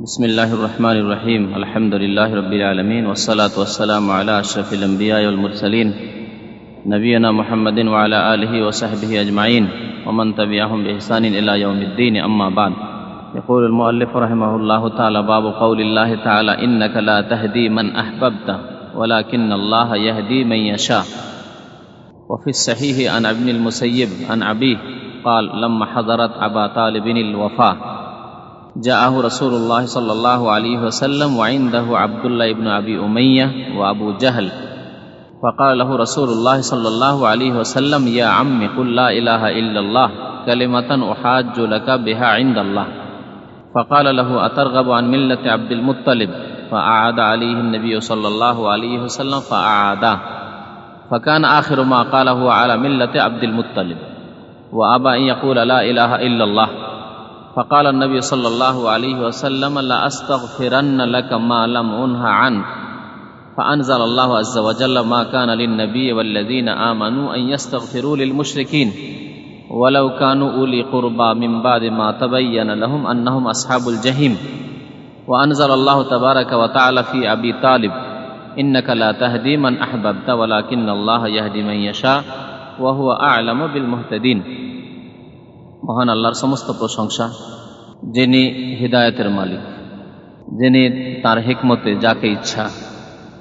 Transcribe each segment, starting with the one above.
بسم الله الرحمن الرحيم الحمد لله رب العالمين والصلاة والسلام على أشرف الأنبياء والمرسلين نبينا محمد وعلى آله وصحبه أجمعين ومن تبعهم بإحسان إلى يوم الدين أما بعد يقول المؤلف رحمه الله تعالى باب قول الله تعالى إنك لا تهدي من أحببت ولكن الله يهدي من يشاء وفي الصحيح عن ابن المسيب عن أبيه قال لما حضرت أبا طالب الوفاة جاءه رسول الله صلى الله عليه وسلم وعنده عبد الله بن أبي أمية وأبو جهل. فقال له رسول الله صلى الله عليه وسلم يا عم قل لا إله إلا الله كلمة أحاج لك بها عند الله. فقال له أترغب عن ملة عبد المطلب? فأعاد عليه النبي صلى الله عليه وسلم فأعاده. فكان آخر ما قاله على ملة عبد المطلب. وأبى أن يقول لا إله إلا الله. فقال النبي صلى الله عليه وسلم لا أستغفرن لك ما لم أنه عنك. فأنزل الله عز وجل ما كان للنبي والذين آمنوا أن يستغفروا للمشركين. ولو كانوا أولي قربى من بعد ما تبين لهم أنهم أصحاب الجحيم. وأنزل الله تبارك وتعالى في أبي طالب إنك لا تهدي من أحببت ولكن الله يهدي من يشاء وهو أعلم بالمهتدين. মহান আল্লাহর সমস্ত প্রশংসা, যিনি হৃদায়তের মালিক, যিনি তার হেকমতে যাকে ইচ্ছা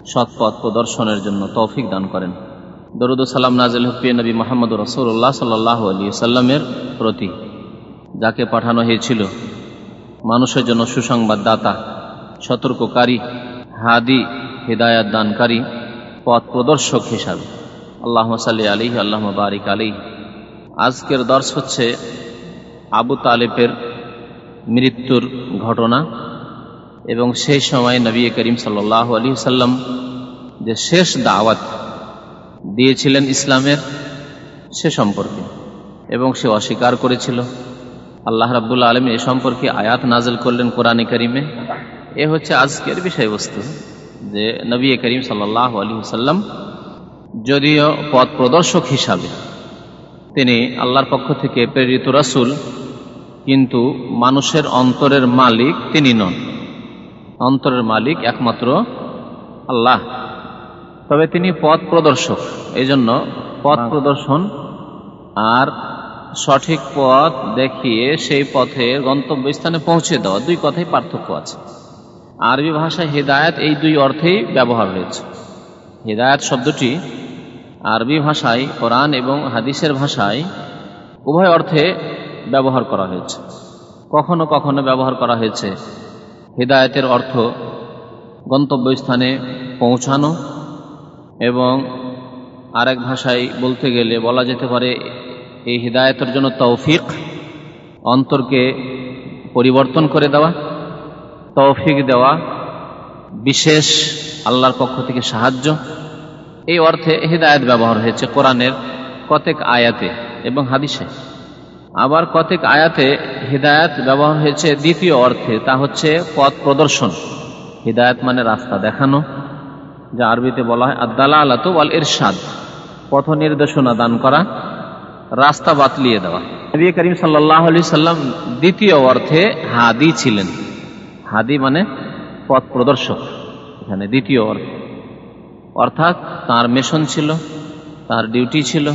সৎপথ প্রদর্শনের জন্য তৌফিক দান করেন। দরুদ সালাম নাজিল হুফিয়া নবী মোহাম্মদ রসুল্লাহ সাল্লাহ আলী সাল্লামের প্রতি, যাকে পাঠানো হয়েছিল মানুষের জন্য সুসংবাদ দাতা সতর্ককারী, হাদি, হৃদায়ত দানকারী, পথ প্রদর্শক হিসাবে। আল্লাহ সাল্লি আলী আল্লাহ বারিক আলী আজকের দর্শ হচ্ছে আবু তালেবের মৃত্যুর ঘটনা এবং সেই সময় নবী করিম সাল্লাহ আলী সাল্লাম যে শেষ দাওয়াত দিয়েছিলেন ইসলামের, সে সম্পর্কে এবং সে অস্বীকার করেছিল। আল্লাহ রাবুল্লা আলম এ সম্পর্কে আয়াত নাজল করলেন কোরআনে করিমে। এ হচ্ছে আজকের বিষয়বস্তু যে নবী করিম সাল্লাহ আলী সাল্লাম যদিও পথ প্রদর্শক হিসাবে তিনি আল্লাহর পক্ষ থেকে প্রেরিত রাসুল কিন্তু মানুষের অন্তরের মালিক তিনি নন। অন্তরের মালিক একমাত্র আল্লাহ। তবে তিনি পথ প্রদর্শক। এই জন্য পথ প্রদর্শন আর সঠিক পথ দেখিয়ে সেই পথের গন্তব্যস্থানে পৌঁছে দেওয়া দুই কথাই পার্থক্য আছে। আরবি ভাষায় হেদায়ত এই দুই অর্থেই ব্যবহার হয়েছে। হেদায়ত শব্দটি আরবি ভাষায় কোরআন এবং হাদিসের ভাষায় উভয় অর্থে ব্যবহার করা হয়েছে। কখনো কখনো ব্যবহার করা হয়েছে। হৃদায়তের অর্থ গন্তব্যস্থানে পৌঁছানো এবং আরেক ভাষায় বলতে গেলে বলা যেতে পারে, এই হৃদায়তের জন্য তৌফিক অন্তরকে পরিবর্তন করে দেওয়া, তৌফিক দেওয়া বিশেষ আল্লাহর পক্ষ থেকে সাহায্য। এই অর্থে হৃদায়ত ব্যবহার হয়েছে কোরআনের কতেক আয়াতে এবং হাদিসে। আবার কতেক আয়াতে হৃদায়ত ব্যবহার হয়েছে দ্বিতীয় অর্থে, তা হচ্ছে পথ প্রদর্শন। হৃদায়ত মানে রাস্তা দেখানো, যা আরবিতে বলা হয় আদালা আলাত ওয়াল ইরশাদ পথ নির্দেশনা দান করা, রাস্তা বাতলিয়ে দেওয়া। নবী করিম সাল্লাহ আলি সাল্লাম দ্বিতীয় অর্থে হাদি ছিলেন। হাদি মানে পথ প্রদর্শক, এখানে দ্বিতীয় অর্থ। অর্থাৎ তার মেশন ছিল, তার ডিউটি ছিল,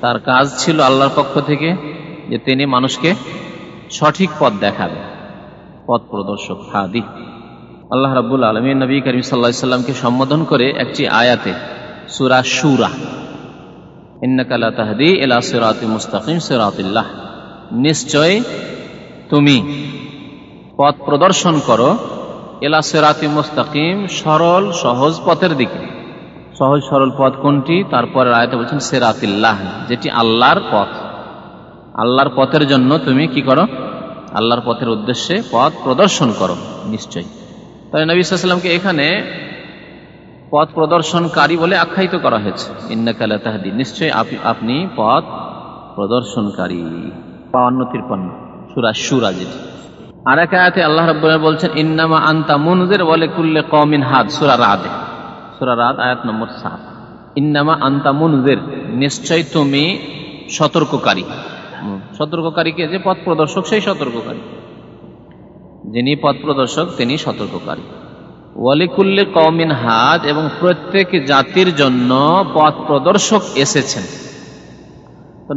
তার কাজ ছিল আল্লাহর পক্ষ থেকে। যে তিনি মানুষকে সঠিক পথ দেখাবে, পথ প্রদর্শক হাদি। আল্লাহ রাবুল আলমী নবী করিম সাল্লা সাল্লামকে সম্বোধন করে একটি আয়াতে, সুরা সুরা ইন্নাকালা তাহদি এলা সিরাতি মুস্তাকিম, সিরাতিল্লাহ। নিশ্চয় তুমি পথ প্রদর্শন করো এলা সিরাতি মুস্তাকিম, সরল, সহজ পথের দিকে। সহজ সরল পথ কোনটি? তারপরে আয়তে বলছেন সেরাতিল্লাহ, যেটি আল্লাহর পথ। আল্লাহর পথের জন্য তুমি কি করো? আল্লাহর পথের উদ্দেশ্যে পথ প্রদর্শন করো, নিশ্চয়ই। তাই নবী এখানে পথ প্রদর্শনকারী বলে আখ্যায়িত করা হয়েছে। ইন্নাকালা তাহাদি, নিশ্চয়ই আপনি পথ প্রদর্শনকারী। বাউন্ন তিরপান্ন, সুরা সুরা যেটি। আর এক আয়াতে আল্লাহ রব বলছেন, ইন্নামা আন্তা মুনজের বলে কুল্লে কমিন হাত সুরা রাধে সুরা রাত আয়াত নম্বর সাত। ইন্নামা আন্তা মুনজের নিশ্চয় তুমি সতর্ককারী। সতর্ককারীকে যে পথ প্রদর্শক, সেই সতর্ককারী। যিনি পথ প্রদর্শক, তিনি সতর্ককারী। ওয়ালিকুল্লি কৌমিন হাদ, এবং প্রত্যেক জাতির জন্য পথ প্রদর্শক এসেছেন।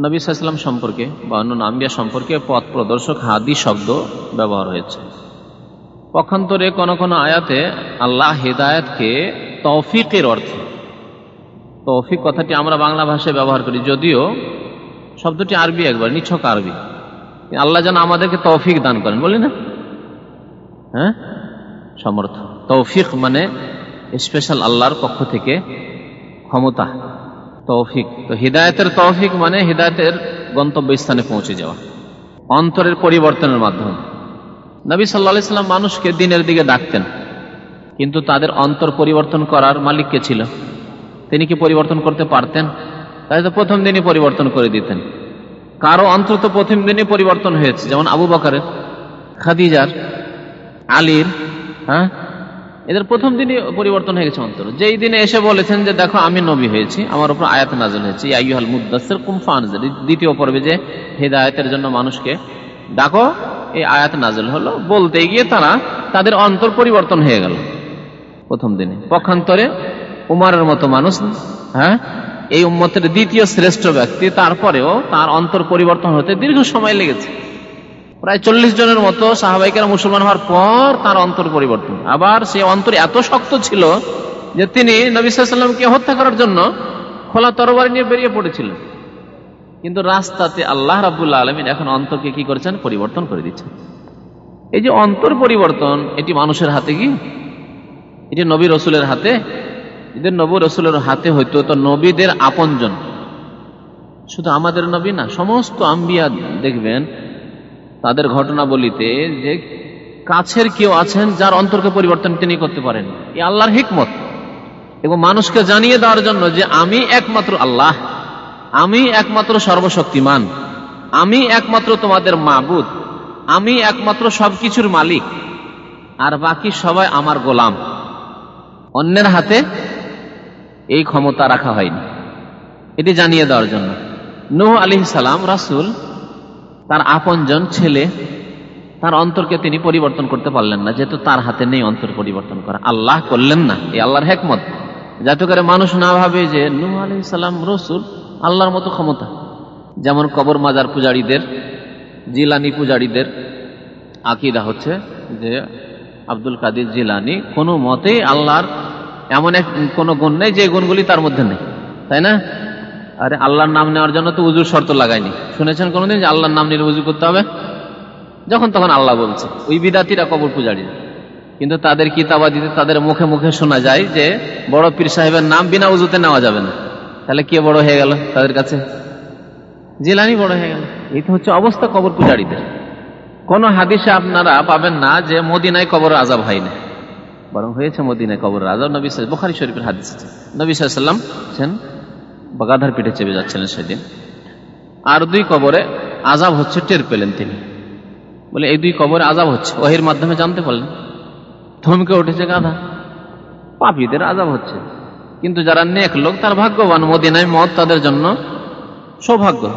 নবী সাল্লাম সম্পর্কে, বা অন্য নাম্বিয়া সম্পর্কে পথ প্রদর্শক হাদি শব্দ ব্যবহার হয়েছে। পক্ষান্তরে কোন কোন আয়াতে আল্লাহ হেদায়তকে তৌফিকের অর্থে, তৌফিক কথাটি আমরা বাংলা ভাষায় ব্যবহার করি, যদিও শব্দটি আরবি একবার, নিছক আরবি। আল্লাহ যেন আমাদেরকে তৌফিক দান করেন, বলি না? হ্যাঁ? সমর্থ। তৌফিক মানে স্পেশাল আল্লাহর পক্ষ থেকে ক্ষমতা, তৌফিক। তো হৃদায়তের তৌফিক মানে হৃদায়তের গন্তব্যস্থানে পৌঁছে যাওয়া, অন্তরের পরিবর্তনের মাধ্যমে। নবী সাল্লা সাল্লাম মানুষকে দিনের দিকে ডাকতেন, কিন্তু তাদের অন্তর পরিবর্তন করার মালিককে ছিল? তিনি কি পরিবর্তন করতে পারতেন? তাই তো প্রথম দিনই পরিবর্তন করে দিতেন। কারও অন্তর তো প্রথম দিনই পরিবর্তন হয়েছে, যেমন আবু বকারের, খাদিজার, আলীর হ্যাঁ? এদের প্রথম দিনই পরিবর্তন হয়ে গেছে অন্তর। যেই দিনে এসে বলেছেন যে, দেখো, আমি নবী হয়েছি, আমার উপর আয়াত নাজল হয়েছে আইহাল মুদাসের কুমফা দ্বিতীয় পর্বে যে হেদায়তের জন্য মানুষকে ডাকো, এই আয়াত নাজল হলো। বলতে গিয়ে তারা তাদের অন্তর পরিবর্তন হয়ে গেল প্রথম দিনে। পক্ষান্তরে উমারের মতো মানুষ হ্যাঁ? এই উম্মতের দ্বিতীয় শ্রেষ্ঠ ব্যক্তি, তারপরেও তার অন্তর পরিবর্তন হতে দীর্ঘ সময় লেগেছে। প্রায় চল্লিশ জনের মতো সাহাবাইকার মুসলমান হওয়ার পর তার অন্তর পরিবর্তন। আবার সে অন্তর এত শক্ত ছিল যে তিনি নবী সাল্লামকে হত্যা করার জন্য খোলা তরবারি নিয়ে বেরিয়ে পড়েছিলেন। কিন্তু রাস্তাতে আল্লাহ রাবুল্লাহ আলমিন এখন অন্তরকে কি করেছেন? পরিবর্তন করে দিচ্ছেন। এই যে অন্তর পরিবর্তন, এটি মানুষের হাতে কি? এটি নবী রসুলের হাতে যদি নবী রসুলের হাতে হইতো তো নবীদের আপনজন। শুধু আমাদের নবী না, সমস্ত আম্বিয়া দেখবেন, তাদের ঘটনা বলিতে যে কাছের কেউ আছেন যার অন্তরকে পরিবর্তন তিনি করতে পারেন। এই আল্লাহর হিকমত। এবং মানুষকে জানিয়ে দেওয়ার জন্য যে আমি একমাত্র আল্লাহ, আমি একমাত্র সর্বশক্তিমান, আমি একমাত্র তোমাদের মাবুদ, আমি একমাত্র সবকিছুর মালিক, আর বাকি সবাই আমার গোলাম। অন্যের হাতে এই ক্ষমতা রাখা হয়নি। এটি জানিয়ে দেওয়ার জন্য। নুহ আলি সালাম রাসুল, তার আপনজন ছেলে, তার অন্তরকে তিনি পরিবর্তন করতে পারলেন না, যেহেতু তার হাতে নেই অন্তর পরিবর্তন করা। আল্লাহ করলেন না, এই আল্লাহর হেকমত। যাতে করে মানুষ না ভাবে যে নুহ আলি সালাম রসুল আল্লাহর মতো ক্ষমতা। যেমন কবর মাজার পূজারীদের, জিলানি পূজারীদের আকিদা হচ্ছে যে আব্দুল কাদির জিলানি কোনো মতেই আল্লাহর এমন এক, কোনো গুণ নেই যে গুণগুলি তার মধ্যে নেই। তাই না? আরে আল্লাহর নাম নেওয়ার জন্য তো উজুর শর্ত লাগায়নি। শুনেছেন কোনোদিন যে আল্লাহর নাম নিয়ে উজু করতে হবে? যখন তখন আল্লাহ বলছে, ওই বিদাতিরা কবর পূজারী। কিন্তু তাদের কিতাবাদিতে তাদের মুখে মুখে শোনা যায় যে, বড় পীর সাহেবের নাম বিনা উজুতে নেওয়া যাবে না। তাহলে কে বড় হয়ে গেল তাদের কাছে? জিলানি বড় হয়ে গেল। এই তো হচ্ছে অবস্থা কবর পূজারীদের। কোন হাদিসে আপনারা পাবেন না যে, মদিনায় কবর আজাব হয় না বরং হয়েছে মদিনায় কবর। আজাব নবী বোখারি শরীফের হাদিস নবী সাল্লাম বাগাধার পিঠে চেপে যাচ্ছিলেন সেদিন। আর দুই কবরে আজাব হচ্ছে, টের পেলেন তিনি। বলে, এই দুই কবরে আজাব হচ্ছে? ওহির মাধ্যমে জানতে পারলেন। থমকে উঠেছে গাধা। পাপীদের আজাব হচ্ছে। কিন্তু যারা নেক লোক, তার ভাগ্যবান মদিনায় মত তাদের জন্য সৌভাগ্য।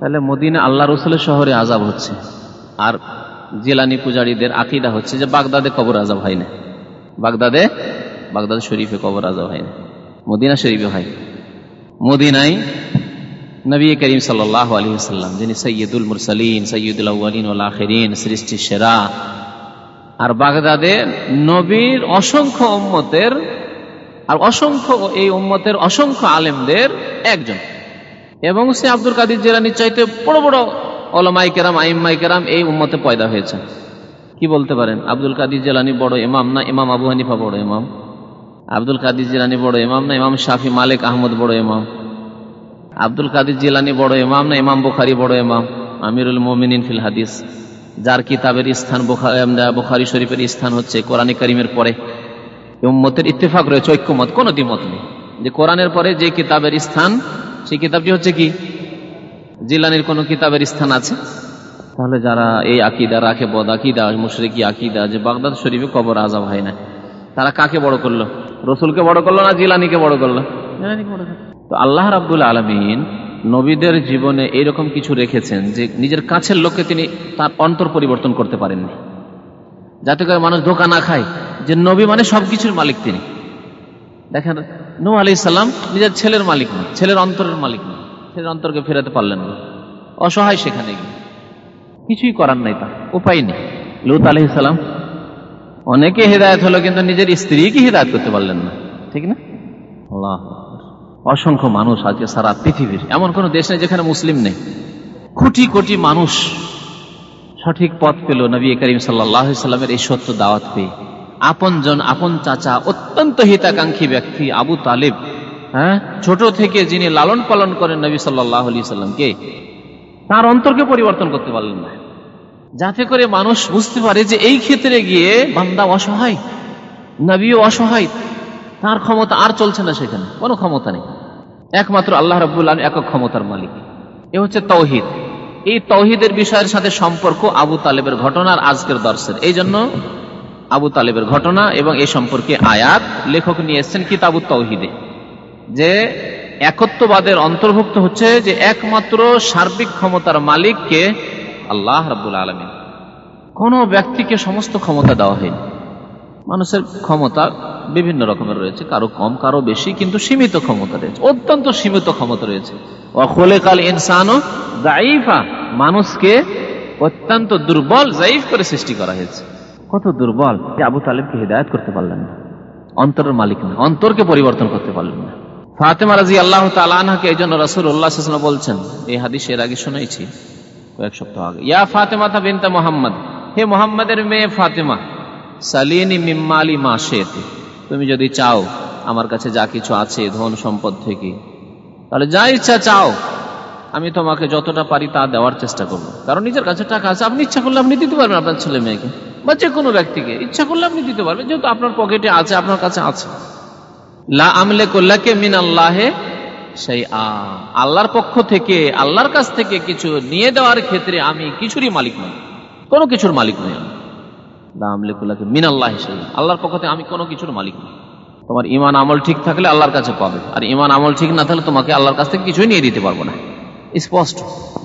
তাহলে মদিনা আল্লাহ রসুলের শহরে আজাব হচ্ছে। আর জেলানি পূজারীদের আকিদা হচ্ছে যে, বাগদাদে কবর আজাব হয় না বাগদাদে, বাগদাদ শরীফে কবর আজাব হয় না। মদিনা শরীফে হয় মদিনাই নবী করিম সাল্লাহ আলী সাল্লাম যিনি সৈয়দুল মুরসালিন সৈয়দুল আউ্বালিন আখেরিন, সৃষ্টি সেরা। আর বাগদাদে নবীর অসংখ্য উম্মতের, আর অসংখ্য এই উম্মতের অসংখ্য আলেমদের একজন। এবং সে আব্দুল কাদির জেলানির চাইতে বড় বড় অলমাই কেরাম আইম্মাই এই উম্মতে পয়দা হয়েছে কি বলতে পারেন? আব্দুল কাদির জেলানি বড় ইমাম না ইমাম আবু হানিফা বড় ইমাম? আব্দুল কাদির জিলানি বড় ইমাম না ইমাম শাফি মালিক আহমদ বড় ইমাম? আব্দুল কাদির জিলানি বড় ইমাম না ইমাম বুখারি বড় ইমাম? আমিরুল মোমিনিন ফিল হাদিস। যার কিতাবের স্থান বুখারি শরীফের স্থান হচ্ছে কোরআনী করিমের পরে। উম্মতের ইত্তেফাক রয়েছে, ঐক্যমত, কোন দ্বিমত নেই। যে কোরআনের পরে যে কিতাবের স্থান, সেই কিতাবটি হচ্ছে কি? জিলানির কোন কিতাবের স্থান আছে? তাহলে যারা এই আকিদা রাখে বদ আকিদা মুশরিকি আকিদা যে বাগদাদ শরীফে কবর আজাব হয় না। তারা কাকে বড় করল? রসুলকে বড় করল না জিলানিকে বড় করল? তো আল্লাহ রাবুল আলমিন নবীদের জীবনে এইরকম কিছু রেখেছেন যে নিজের কাছের লোককে তিনি তার অন্তর পরিবর্তন করতে পারেননি। যাতে করে মানুষ ধোকা না খায় যে নবী মানে সবকিছুর মালিক তিনি। দেখেন নু আলি সাল্লাম নিজের ছেলের মালিক না ছেলের অন্তরের মালিক না ছেলের অন্তরকে ফেরাতে পারলেন না। অসহায় সেখানে গিয়ে। কিছুই করার নাই তা, উপায় নেই। লুত আলহ সালাম অনেকে হৃদায়ত হলো কিন্তু নিজের স্ত্রীকে হৃদায়ত করতে পারলেন না। ঠিক না? অসংখ্য মানুষ আজকে সারা পৃথিবীর, এমন কোন দেশ নেই যেখানে মুসলিম নেই। কোটি কোটি মানুষ সঠিক পথ পেল নবী করিম সাল্লামের এই সত্য দাওয়াত পেয়ে। আপন জন, আপন চাচা, অত্যন্ত হিতাকাঙ্ক্ষী ব্যক্তি আবু তালেব হ্যাঁ? ছোট থেকে যিনি লালন পালন করেন নবী সাল্লাহ আলি সাল্লামকে তার অন্তরকে পরিবর্তন করতে পারলেন না। যাতে করে মানুষ বুঝতে পারে যে এই ক্ষেত্রে গিয়ে বান্দা অসহায়, নবীও অসহায়, তার ক্ষমতা আর চলছে না সেখানে, কোনো ক্ষমতা নেই। একমাত্র আল্লাহ রবুল্লাহ একক ক্ষমতার মালিক। এ হচ্ছে তৌহিদ। এই তৌহিদের বিষয়ের সাথে সম্পর্ক আবু তালেবের ঘটনার আজকের দর্শের। এই জন্য আবু তালেবের ঘটনা এবং এই সম্পর্কে আয়াত লেখক নিয়ে এসছেন কিতাবু তৌহিদে। যে একত্ববাদের অন্তর্ভুক্ত হচ্ছে যে একমাত্র সার্বিক ক্ষমতার মালিককে আল্লাহ রাবুল আলমী কোন ব্যক্তিকে সমস্ত ক্ষমতা দেওয়া হয়নি। মানুষের ক্ষমতা বিভিন্ন রকমের রয়েছে, কারও কম, কারও বেশি, কিন্তু সীমিত ক্ষমতা রয়েছে, অত্যন্ত সীমিত ক্ষমতা রয়েছে। অখলেকাল ইনসানও জাইফা মানুষকে অত্যন্ত দুর্বল জাইফ করে সৃষ্টি করা হয়েছে। কত দুর্বল আবু তালেবকে হৃদায়ত করতে পারলেন না। অন্তরের মালিক না, অন্তরকে পরিবর্তন করতে পারলেন না। ফাতেমা রাজি আল্লাহ তালাকে এই জন্য রসুল উল্লাহ বলছেন, এই হাদিস এর আগে শুনেছি কয়েক সপ্তাহ আগে। ইয়া ফাতেমা তা বিনতে মোহাম্মদ, হে মোহাম্মদের মেয়ে ফাতেমা, সালিনী মিম্মালি মাসেতে তুমি যদি চাও আমার কাছে যা কিছু আছে, ধন সম্পদ থেকে, তাহলে যা ইচ্ছা চাও, আমি তোমাকে যতটা পারি তা দেওয়ার চেষ্টা করব। কারণ নিজের কাছে টাকা আছে, আপনি ইচ্ছা করলে আপনি দিতে পারবেন আপনার ছেলে মেয়েকে, বা যে কোনো ব্যক্তিকে, ইচ্ছা করলে আপনি দিতে পারবেন, যেহেতু আপনার পকেটে আছে, আপনার কাছে আছে। লা আমলে মিন আল্লাহে সেই আল্লাহর পক্ষ থেকে, আল্লাহর কাছ থেকে কিছু নিয়ে দেওয়ার ক্ষেত্রে আমি কিছুরই মালিক নই। কোনো কিছুর মালিক নই আমি। লা আমলে করলাকে মিন আল্লাহ সেই আল্লাহর পক্ষ থেকে আমি কোনো কিছুর মালিক নই। তোমার ইমান আমল ঠিক থাকলে আল্লাহর কাছে পাবে। আর ইমান আমল ঠিক না থাকলে তোমাকে আল্লাহর কাছ থেকে কিছুই নিয়ে দিতে পারব না। স্পষ্ট।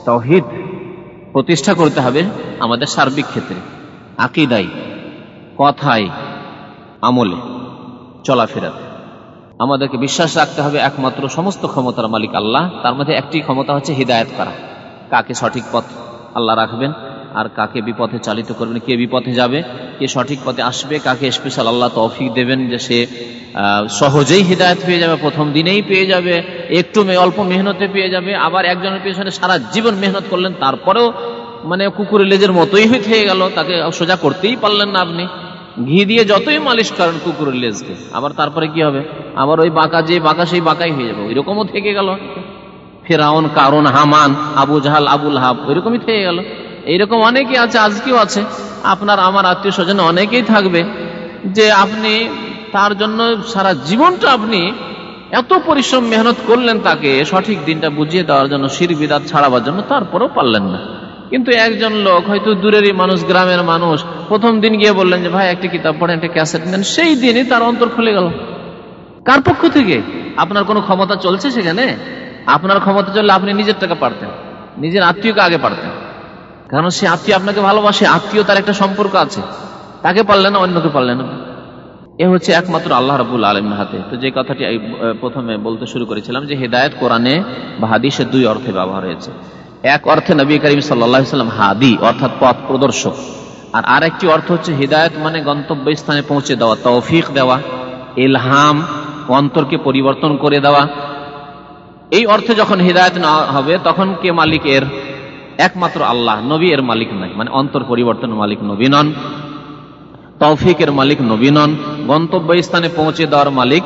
তহিদ প্রতিষ্ঠা করতে হবে আমাদের সার্বিক ক্ষেত্রে। আকিদাই কথায়, আমলে, চলাফেরাতে। আমাদেরকে বিশ্বাস রাখতে হবে একমাত্র সমস্ত ক্ষমতার মালিক আল্লাহ। তার মধ্যে একটি ক্ষমতা হচ্ছে হৃদায়ত করা। কাকে সঠিক পথ আল্লাহ রাখবেন আর কাকে বিপথে চালিত করবেন, কে বিপথে যাবে, কে সঠিক পথে আসবে, কাকে স্পেশাল আল্লাহ তৌফিক দেবেন যে সে সহজেই হৃদায়ত পেয়ে যাবে, প্রথম দিনেই পেয়ে যাবে, একটু অল্প মেহনতে পেয়ে যাবে, আবার একজনের পেছনে সারা জীবন মেহনত করলেন, তারপরেও মানে কুকুরের লেজের মতোই হয়ে গেল, তাকে সোজা করতেই পারলেন না আপনি। ঘি দিয়ে যতই মালিশ করেন কুকুরের লেজকে, আবার তারপরে কি হবে? আবার ওই বাঁকা যে বাঁকা সেই বাঁকাই হয়ে যাবে, ওইরকমও থেকে গেল। ফেরাউন কারণ হামান, আবু জাহাল, আবুল হাব, ওইরকমই থেকে গেল। এইরকম অনেকেই আছে, আজকেও আছে। আপনার, আমার আত্মীয় স্বজন অনেকেই থাকবে যে আপনি তার জন্য সারা জীবনটা আপনি এত পরিশ্রম, মেহনত করলেন তাকে, সঠিক দিনটা বুঝিয়ে দেওয়ার জন্য শির বিদাত ছাড়াবার জন্য, তারপরেও পারলেন না। কিন্তু একজন লোক হয়তো দূরেরই মানুষ, গ্রামের মানুষ, প্রথম দিন গিয়ে বললেন যে, ভাই, একটা কিতাব পড়েন, একটা ক্যাসেট নেন। সেই দিনই তার অন্তর খুলে গেল। কার পক্ষ থেকে? আপনার কোনো ক্ষমতা চলছে সেখানে? আপনার ক্ষমতা চললে আপনি নিজের টাকা পারতেন, নিজের আত্মীয়কে আগে পারতেন। কারণ সে আত্মীয় আপনাকে ভালোবাসে? আত্মীয় তার একটা সম্পর্ক আছে। তাকে পারলেন না, অন্যকে পারলেন না। এ হচ্ছে একমাত্র আল্লাহ রাবুল আলমের হাতে। তো যে কথাটি প্রথমে বলতে শুরু করেছিলাম যে, হেদায়ত কোরআনে বা হাদিসে দুই অর্থে ব্যবহার হয়েছে। এক অর্থে নবী করিম সাল্লাম হাদি, অর্থাৎ পথ প্রদর্শক। আর আরেকটি অর্থ হচ্ছে হৃদায়ত মানে গন্তব্য স্থানে পৌঁছে দেওয়া, তৌফিক দেওয়া এলহাম অন্তরকে পরিবর্তন করে দেওয়া। এই অর্থে যখন হৃদায়ত না হবে, তখন কে মালিক এর? একমাত্র আল্লাহ, নবী এর মালিক নয় মানে অন্তর পরিবর্তন মালিক নবী নন তৌফিকের মালিক নবী নন গন্তব্য স্থানে পৌঁছে দেওয়ার মালিক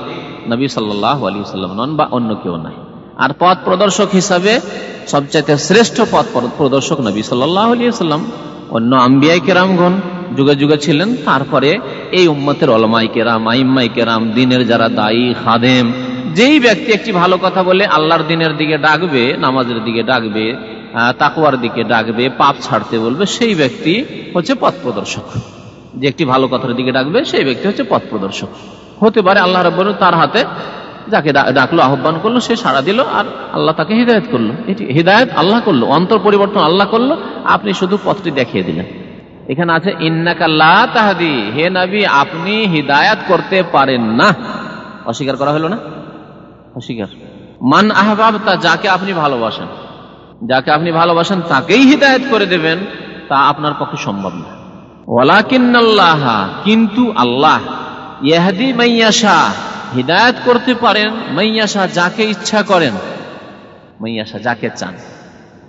নবী সাল্লাহ আলী সাল্লাম নন বা অন্য কেউ নাই আর পথ প্রদর্শক হিসাবে সবচাইতে শ্রেষ্ঠ পথ প্রদর্শক নবী সাল্লাহ আলী সাল্লাম অন্য আম্বিয়াই কেরামগণ যুগে যুগে ছিলেন। তারপরে এই উম্মতের অলমাই কেরাম, আইম্মাই কেরাম, দিনের যারা দায়ী, খাদেম, যেই ব্যক্তি একটি ভালো কথা বলে আল্লাহর দিনের দিকে ডাকবে, নামাজের দিকে ডাকবে তাকুয়ার দিকে ডাকবে, পাপ ছাড়তে বলবে, সেই ব্যক্তি হচ্ছে পথ প্রদর্শক। যে একটি ভালো কথার দিকে ডাকবে, সেই ব্যক্তি হচ্ছে পথ প্রদর্শক। হতে পারে আল্লাহ রব তার হাতে যাকে ডাকলো, আহ্বান করল, সে সাড়া দিল আর আল্লাহ তাকে হৃদায়ত করল। এটি হৃদায়ত আল্লাহ করল, অন্তর পরিবর্তন আল্লাহ করল, আপনি শুধু পথটি দেখিয়ে দিলেন। এখানে আছে ইন্নাকাল্লা তাহাদি হে নবী, আপনি হিদায়াত করতে পারেন না। অস্বীকার করা হলো না? অস্বীকার। মান আহবাব তা যাকে আপনি ভালোবাসেন। যাকে আপনি ভালোবাসেন, তাকেই হিদায়ত করে দেবেন, তা আপনার পক্ষে সম্ভব না। ওয়ালাকিন্নাল্লাহ কিন্তু আল্লাহ, ইয়াহাদি মাইয়াশা হিদায়ত করতে পারেন, মাইয়াশা যাকে ইচ্ছা করেন, মাইয়াশা যাকে চান।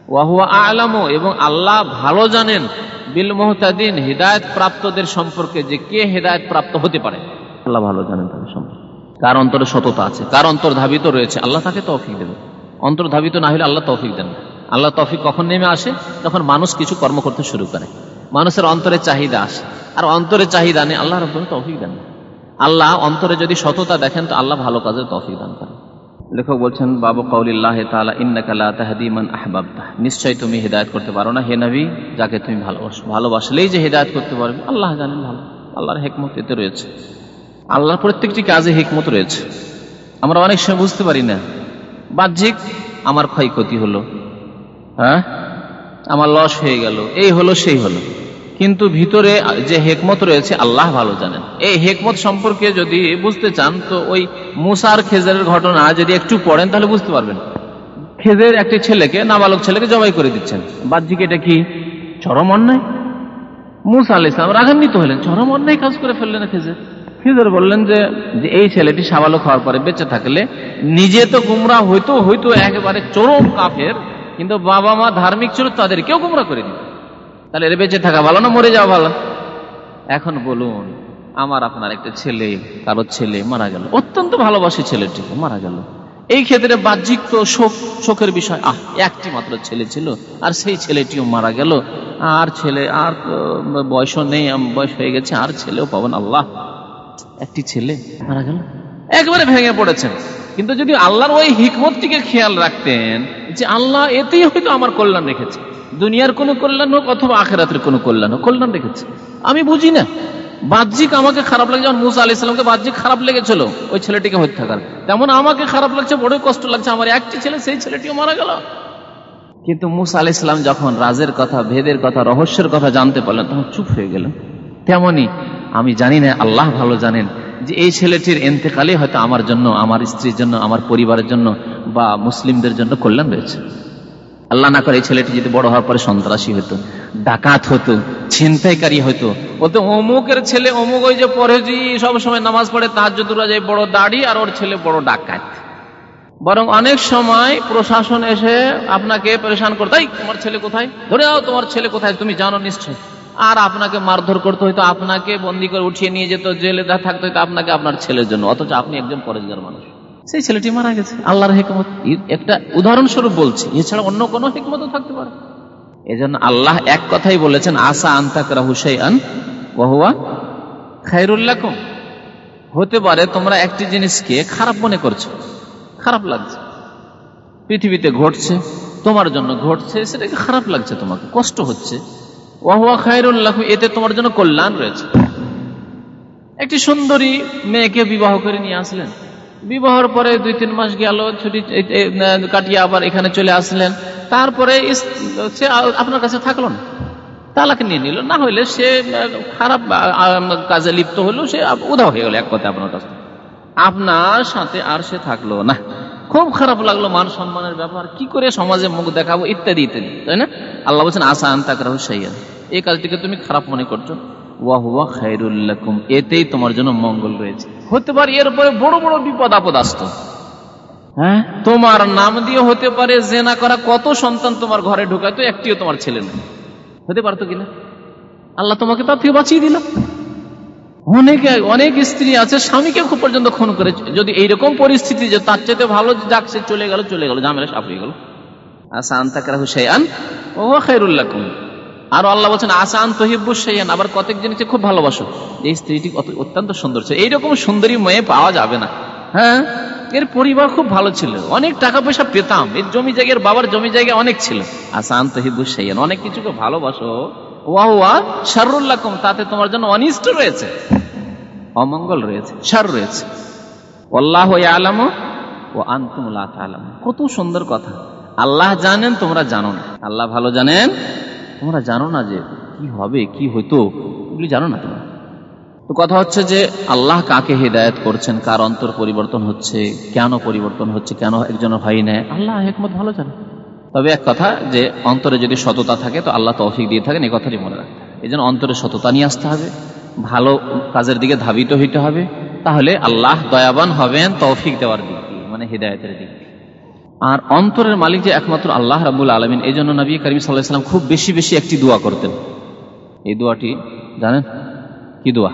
ওয়াহুয়া আলামো, এবং আল্লাহ ভালো জানেন, বিল মোহতাদিন, হৃদায়ত প্রাপ্তদের সম্পর্কে যে কে হৃদায়ত প্রাপ্ত হতে পারে। আল্লাহ ভালো জানেন তাদের সম্পর্কে। কার অন্তরে সততা আছে, কার অন্তর ধাবিত রয়েছে, আল্লাহ তাকে তৌফিক দেবে। অন্তর ধাবিত না হলে আল্লাহ তৌফিক দেন আল্লাহ তৌফিক কখন নেমে আসে? তখন মানুষ কিছু কর্ম করতে শুরু করে। মানুষের অন্তরে চাহিদা আসে। আর অন্তরে চাহিদা নেই, আল্লাহ রব্বুল তৌফিক দেন আল্লাহ অন্তরে যদি সততা দেখেন, তো আল্লাহ ভালো কাজের তৌফিক দান করেন। লেখক বলছেন, বাবু কৌলিল্লাহ তাআলা, ইন্নাকা লা তাহদি মান আহবাবতা। নিশ্চয় তুমি হিদায়ত করতে পারো না, হে নবী, যাকে তুমি ভালোবাসো, ভালোবাসলেই যে হিদায়ত করতে পারবে। আল্লাহ জানেন ভালো। আল্লাহর হেকমত এতে রয়েছে। আল্লাহর প্রত্যেকটি কাজে হেকমত রয়েছে। আমরা অনেক সময় বুঝতে পারি না, বাহ্যিক আমার ক্ষয়ক্ষতি হলো হ্যাঁ? আমার লস হয়ে গেল, এই হলো, সেই হলো। কিন্তু ভিতরে যে হেকমত রয়েছে, আল্লাহ ভালো জানেন। এই হেকমত সম্পর্কে যদি বুঝতে চান, তো ওই মুসার খেজেরের ঘটনা যদি একটু পড়েন, তাহলে বুঝতে পারবেন। খেজের একটি ছেলেকে, নাবালক ছেলেকে জবাই করে দিচ্ছেন। বাহ্যিক এটা কি চরম অন্যায়? মুসা আল ইসলাম রাগান্বিত হলেন। চরম অন্যায় কাজ করে ফেললেন খেজের। খেজের বললেন যে এই ছেলেটি সাবালক হওয়ার পরে বেঁচে থাকলে নিজে তো গুমরা হইতো হইতো একেবারে চরম কাফের, কিন্তু বাবা মা ধার্মিক ছিল তাদের কেউ গুমরা করে দিত তাহলে এর বেঁচে থাকা ভালো না মরে যাওয়া ভালো? এখন বলুন, আমার আপনার একটা ছেলে কারোর ছেলে মারা গেল। অত্যন্ত ভালোবাসে ছেলেটিকে, মারা গেল। এই ক্ষেত্রে বাহ্যিক তো শোক, শোকের বিষয়। আহ, একটি মাত্র ছেলে ছিল, আর সেই ছেলেটিও মারা গেল। আর ছেলে, আর বয়সও নেই বয়স হয়ে গেছে, আর ছেলেও পাবেন আল্লাহ। একটি ছেলে মারা গেল। একবারে ভেঙে পড়েছেন। কিন্তু যদি আল্লাহর ওই হিকমতটিকে খেয়াল রাখতেন, যে আল্লাহ এতেই হয়তো আমার কল্যাণ রেখেছে। দুনিয়ার কোনো কল্যাণ হোক অথবা আখেরাতের কোনো কল্যাণ হোক, কল্যাণ রেখেছে। আমি বুঝি না। বাহ্যিক আমাকে খারাপ লাগে, যেমন মুসা আলি ইসলামকে বাহ্যিক খারাপ লেগেছিল, ওই ছেলেটিকে হত্যা থাকার তেমন আমাকে খারাপ লাগছে বড় কষ্ট লাগছে, আমার একটি ছেলে, সেই ছেলেটিও মারা গেল। কিন্তু মুসা আলি ইসলাম যখন রাজের কথা, ভেদের কথা, রহস্যের কথা জানতে পারলেন, তখন চুপ হয়ে গেলেন তেমনি আমি জানি না, আল্লাহ ভালো জানেন যে এই ছেলেটির এন্তেকালে হয়তো আমার জন্য, আমার স্ত্রীর জন্য, আমার পরিবারের জন্য বা মুসলিমদের জন্য কল্যাণ রয়েছে। আল্লাহ না করে ছেলেটি যদি বড় হওয়ার পরে সন্ত্রাসী হতো, ডাকাত হতো, ছিনতাইকারী হতো। বলতো অমুকের ছেলে, অমুক ওই যে পরে যে সবসময় নামাজ পড়ে তার যদি যায় বড় দাড়ি আর ওর ছেলে বড় ডাকাত। বরং অনেক সময় প্রশাসন এসে আপনাকে পরেশান করতে তোমার ছেলে কোথায়? ধরে যাও তোমার ছেলে কোথায়? তুমি জানো নিশ্চয়। আর আপনাকে মারধর করতে হইতো, আপনাকে বন্দি করে উঠিয়ে নিয়ে যেত, জেলে থাকতে, হইতো আপনাকে আপনার ছেলের জন্য, অথচ আপনি একজন পরেজগার মানুষ। সেই ছেলেটি মারা গেছে। আল্লাহর হেকমত, একটা উদাহরণস্বরূপ বলছি, এছাড়া অন্য কোনো হেকমতও থাকতে পারে। এজন্য আল্লাহ এক কথাই বলেছেন আসা আন্তাকরা হুসাইন বহুয়া খাইরুল্লাকুম হতে পারে তোমরা একটি জিনিসকে খারাপ মনে করছ, খারাপ লাগছে। পৃথিবীতে ঘটছে, তোমার জন্য ঘটছে, সেটাকে খারাপ লাগছে তোমাকে, কষ্ট হচ্ছে। ওয়াহুয়া খায়রুল্লাহ এতে তোমার জন্য কল্যাণ রয়েছে। একটি সুন্দরী মেয়েকে বিবাহ করে নিয়ে আসলেন। বিবাহর পরে দুই তিন মাস গেল, ছুটি কাটিয়ে আবার এখানে চলে আসলেন। তারপরে সে আপনার কাছে থাকল না। তালাক নিয়ে নিল। না হইলে সে খারাপ কাজে লিপ্ত হলো, সে উধাও হয়ে গেল এক কথা আপনার কাছে। আপনার সাথে আর সে থাকল না। খুব খারাপ লাগল মান সম্মানের ব্যাপার। কি করে সমাজে মুখ দেখাবো? ইত্যাদি ইত্যাদি। তাই না? আল্লাহ বলছেন আসা আন্তাকরাহ সাইয়া এই কাজটিকে তুমি খারাপ মনে করছ ওয়াহুয়া এতেই তোমার জন্য মঙ্গল রয়েছে। হতে পারে এর উপরে বড় বড় বিপদ আপদ আসত। হ্যাঁ? তোমার নাম দিয়ে হতে পারে জেনা করা কত সন্তান তোমার ঘরে ঢুকায় তো একটিও তোমার ছেলে হতে পারতো কিনা? আল্লাহ তোমাকে তার থেকে বাঁচিয়ে দিল। অনেকে অনেক স্ত্রী আছে স্বামীকে খুব পর্যন্ত খুন করে যদি এইরকম পরিস্থিতি যে তার চাইতে ভালো যাক সে চলে গেল চলে গেল ঝামেলা সাফিয়ে গেল। আসান তাকরা হুসাইয়ান ও খাইরুল্লাকুম আর আল্লাহ বলছেন আসান তহিবুস সাইয়ান আবার কতক জিনিসকে খুব ভালোবাসো। এই স্ত্রীটি অত্যন্ত সুন্দর ছিল। এইরকম সুন্দরী মেয়ে পাওয়া যাবে না। হ্যাঁ? এর পরিবার খুব ভালো ছিল। অনেক টাকা পয়সা পেতাম। এর জমি জায়গার বাবার জমি জায়গা অনেক ছিল। আসান তহিবুস সাইয়ান অনেক কিছুকে ভালোবাসো। ওয়া শারুল্লাকুম তাতে তোমার জন্য অনিষ্ট রয়েছে। অমঙ্গল রয়েছে। সার রয়েছে। আল্লাহ আলাম ও আন্তুমুল্লাহ আলাম কত সুন্দর কথা। আল্লাহ জানেন, তোমরা জানো না। আল্লাহ ভালো জানেন? তোমরা জানো না যে কি হবে, কি হইতো? এগুলি জানো না তোমরা? তো কথা হচ্ছে যে আল্লাহ কাকে হৃদায়ত করছেন? কার অন্তর পরিবর্তন হচ্ছে? কেন পরিবর্তন হচ্ছে? কেন একজনের ভাই নেয় আল্লাহ একমত ভালো জানে। তবে এক কথা যে অন্তরে যদি সততা থাকে, তো আল্লাহ তৌফিক দিয়ে থাকেন এই কথাটি মনে রাখতে এই জন্য অন্তরে সততা নিয়ে আসতে হবে, ভালো কাজের দিকে ধাবিত হইতে হবে, তাহলে আল্লাহ দয়াবান হবেন, তৌফিক দেওয়ার দিক মানে হৃদায়তের দিক আর অন্তরের মালিক যে একমাত্র আল্লাহ রাবুল আলমিন এই জন্য নবী করিম সাল্লাহ সাল্লাম খুব বেশি বেশি একটি দোয়া করতেন। এই দোয়াটি জানেন? কি দোয়া?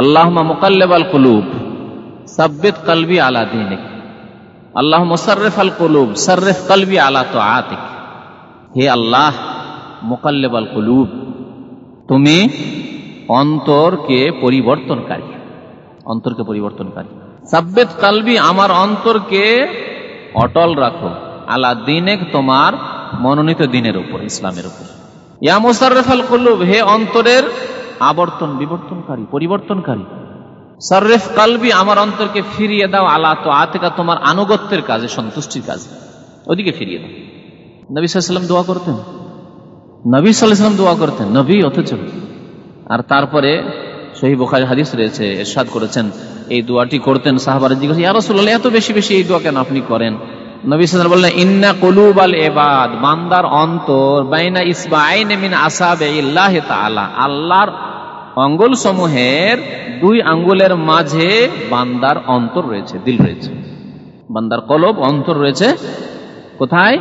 আল্লাহ মোকাল্লেব আল কলুব সাব্বেদ কালবি আলা দিনিক। আল্লাহ মোসার্রেফ আল কলুব, সার্রেফ কালবি আলা তো আতিক হে আল্লাহ মোকাল্লেব আল কলুব, তুমি অন্তরকে পরিবর্তনকারী অন্তরকে পরিবর্তনকারী। সাব্বেদ কালবি আমার অন্তরকে অটল রাখো। আলা দিনেক তোমার মনোনীত দিনের উপর, ইসলামের উপর। ইয়া মোসার্রেফ আল হে অন্তরের আবর্তন, বিবর্তনকারী, পরিবর্তনকারী। সার্রেফ কালবি, আমার অন্তরকে ফিরিয়ে দাও, আলা তো আতেকা তোমার আনুগত্যের কাজে সন্তুষ্টির কাজে। ওদিকে ফিরিয়ে দাও। নবী সাল্লাম দোয়া করতেন। নবী সাল্লাম দোয়া করতেন, নবী অথচ। আর তারপরে সহি বোখারি হাদিস রয়েছে, এরশাদ করেছেন। এই দোয়াটি করতেন সাহাবার, জিজ্ঞাসা ইয়া রাসূলুল্লাহ, এত বেশি বেশি এই দোয়া কেন আপনি করেন? নবী বললেন বান্দার অন্তর, বাইনা আল্লাহর দুই মাঝে বান্দার অন্তর রয়েছে, দিল রয়েছে। বান্দার অন্তর রয়েছে, কোথায়?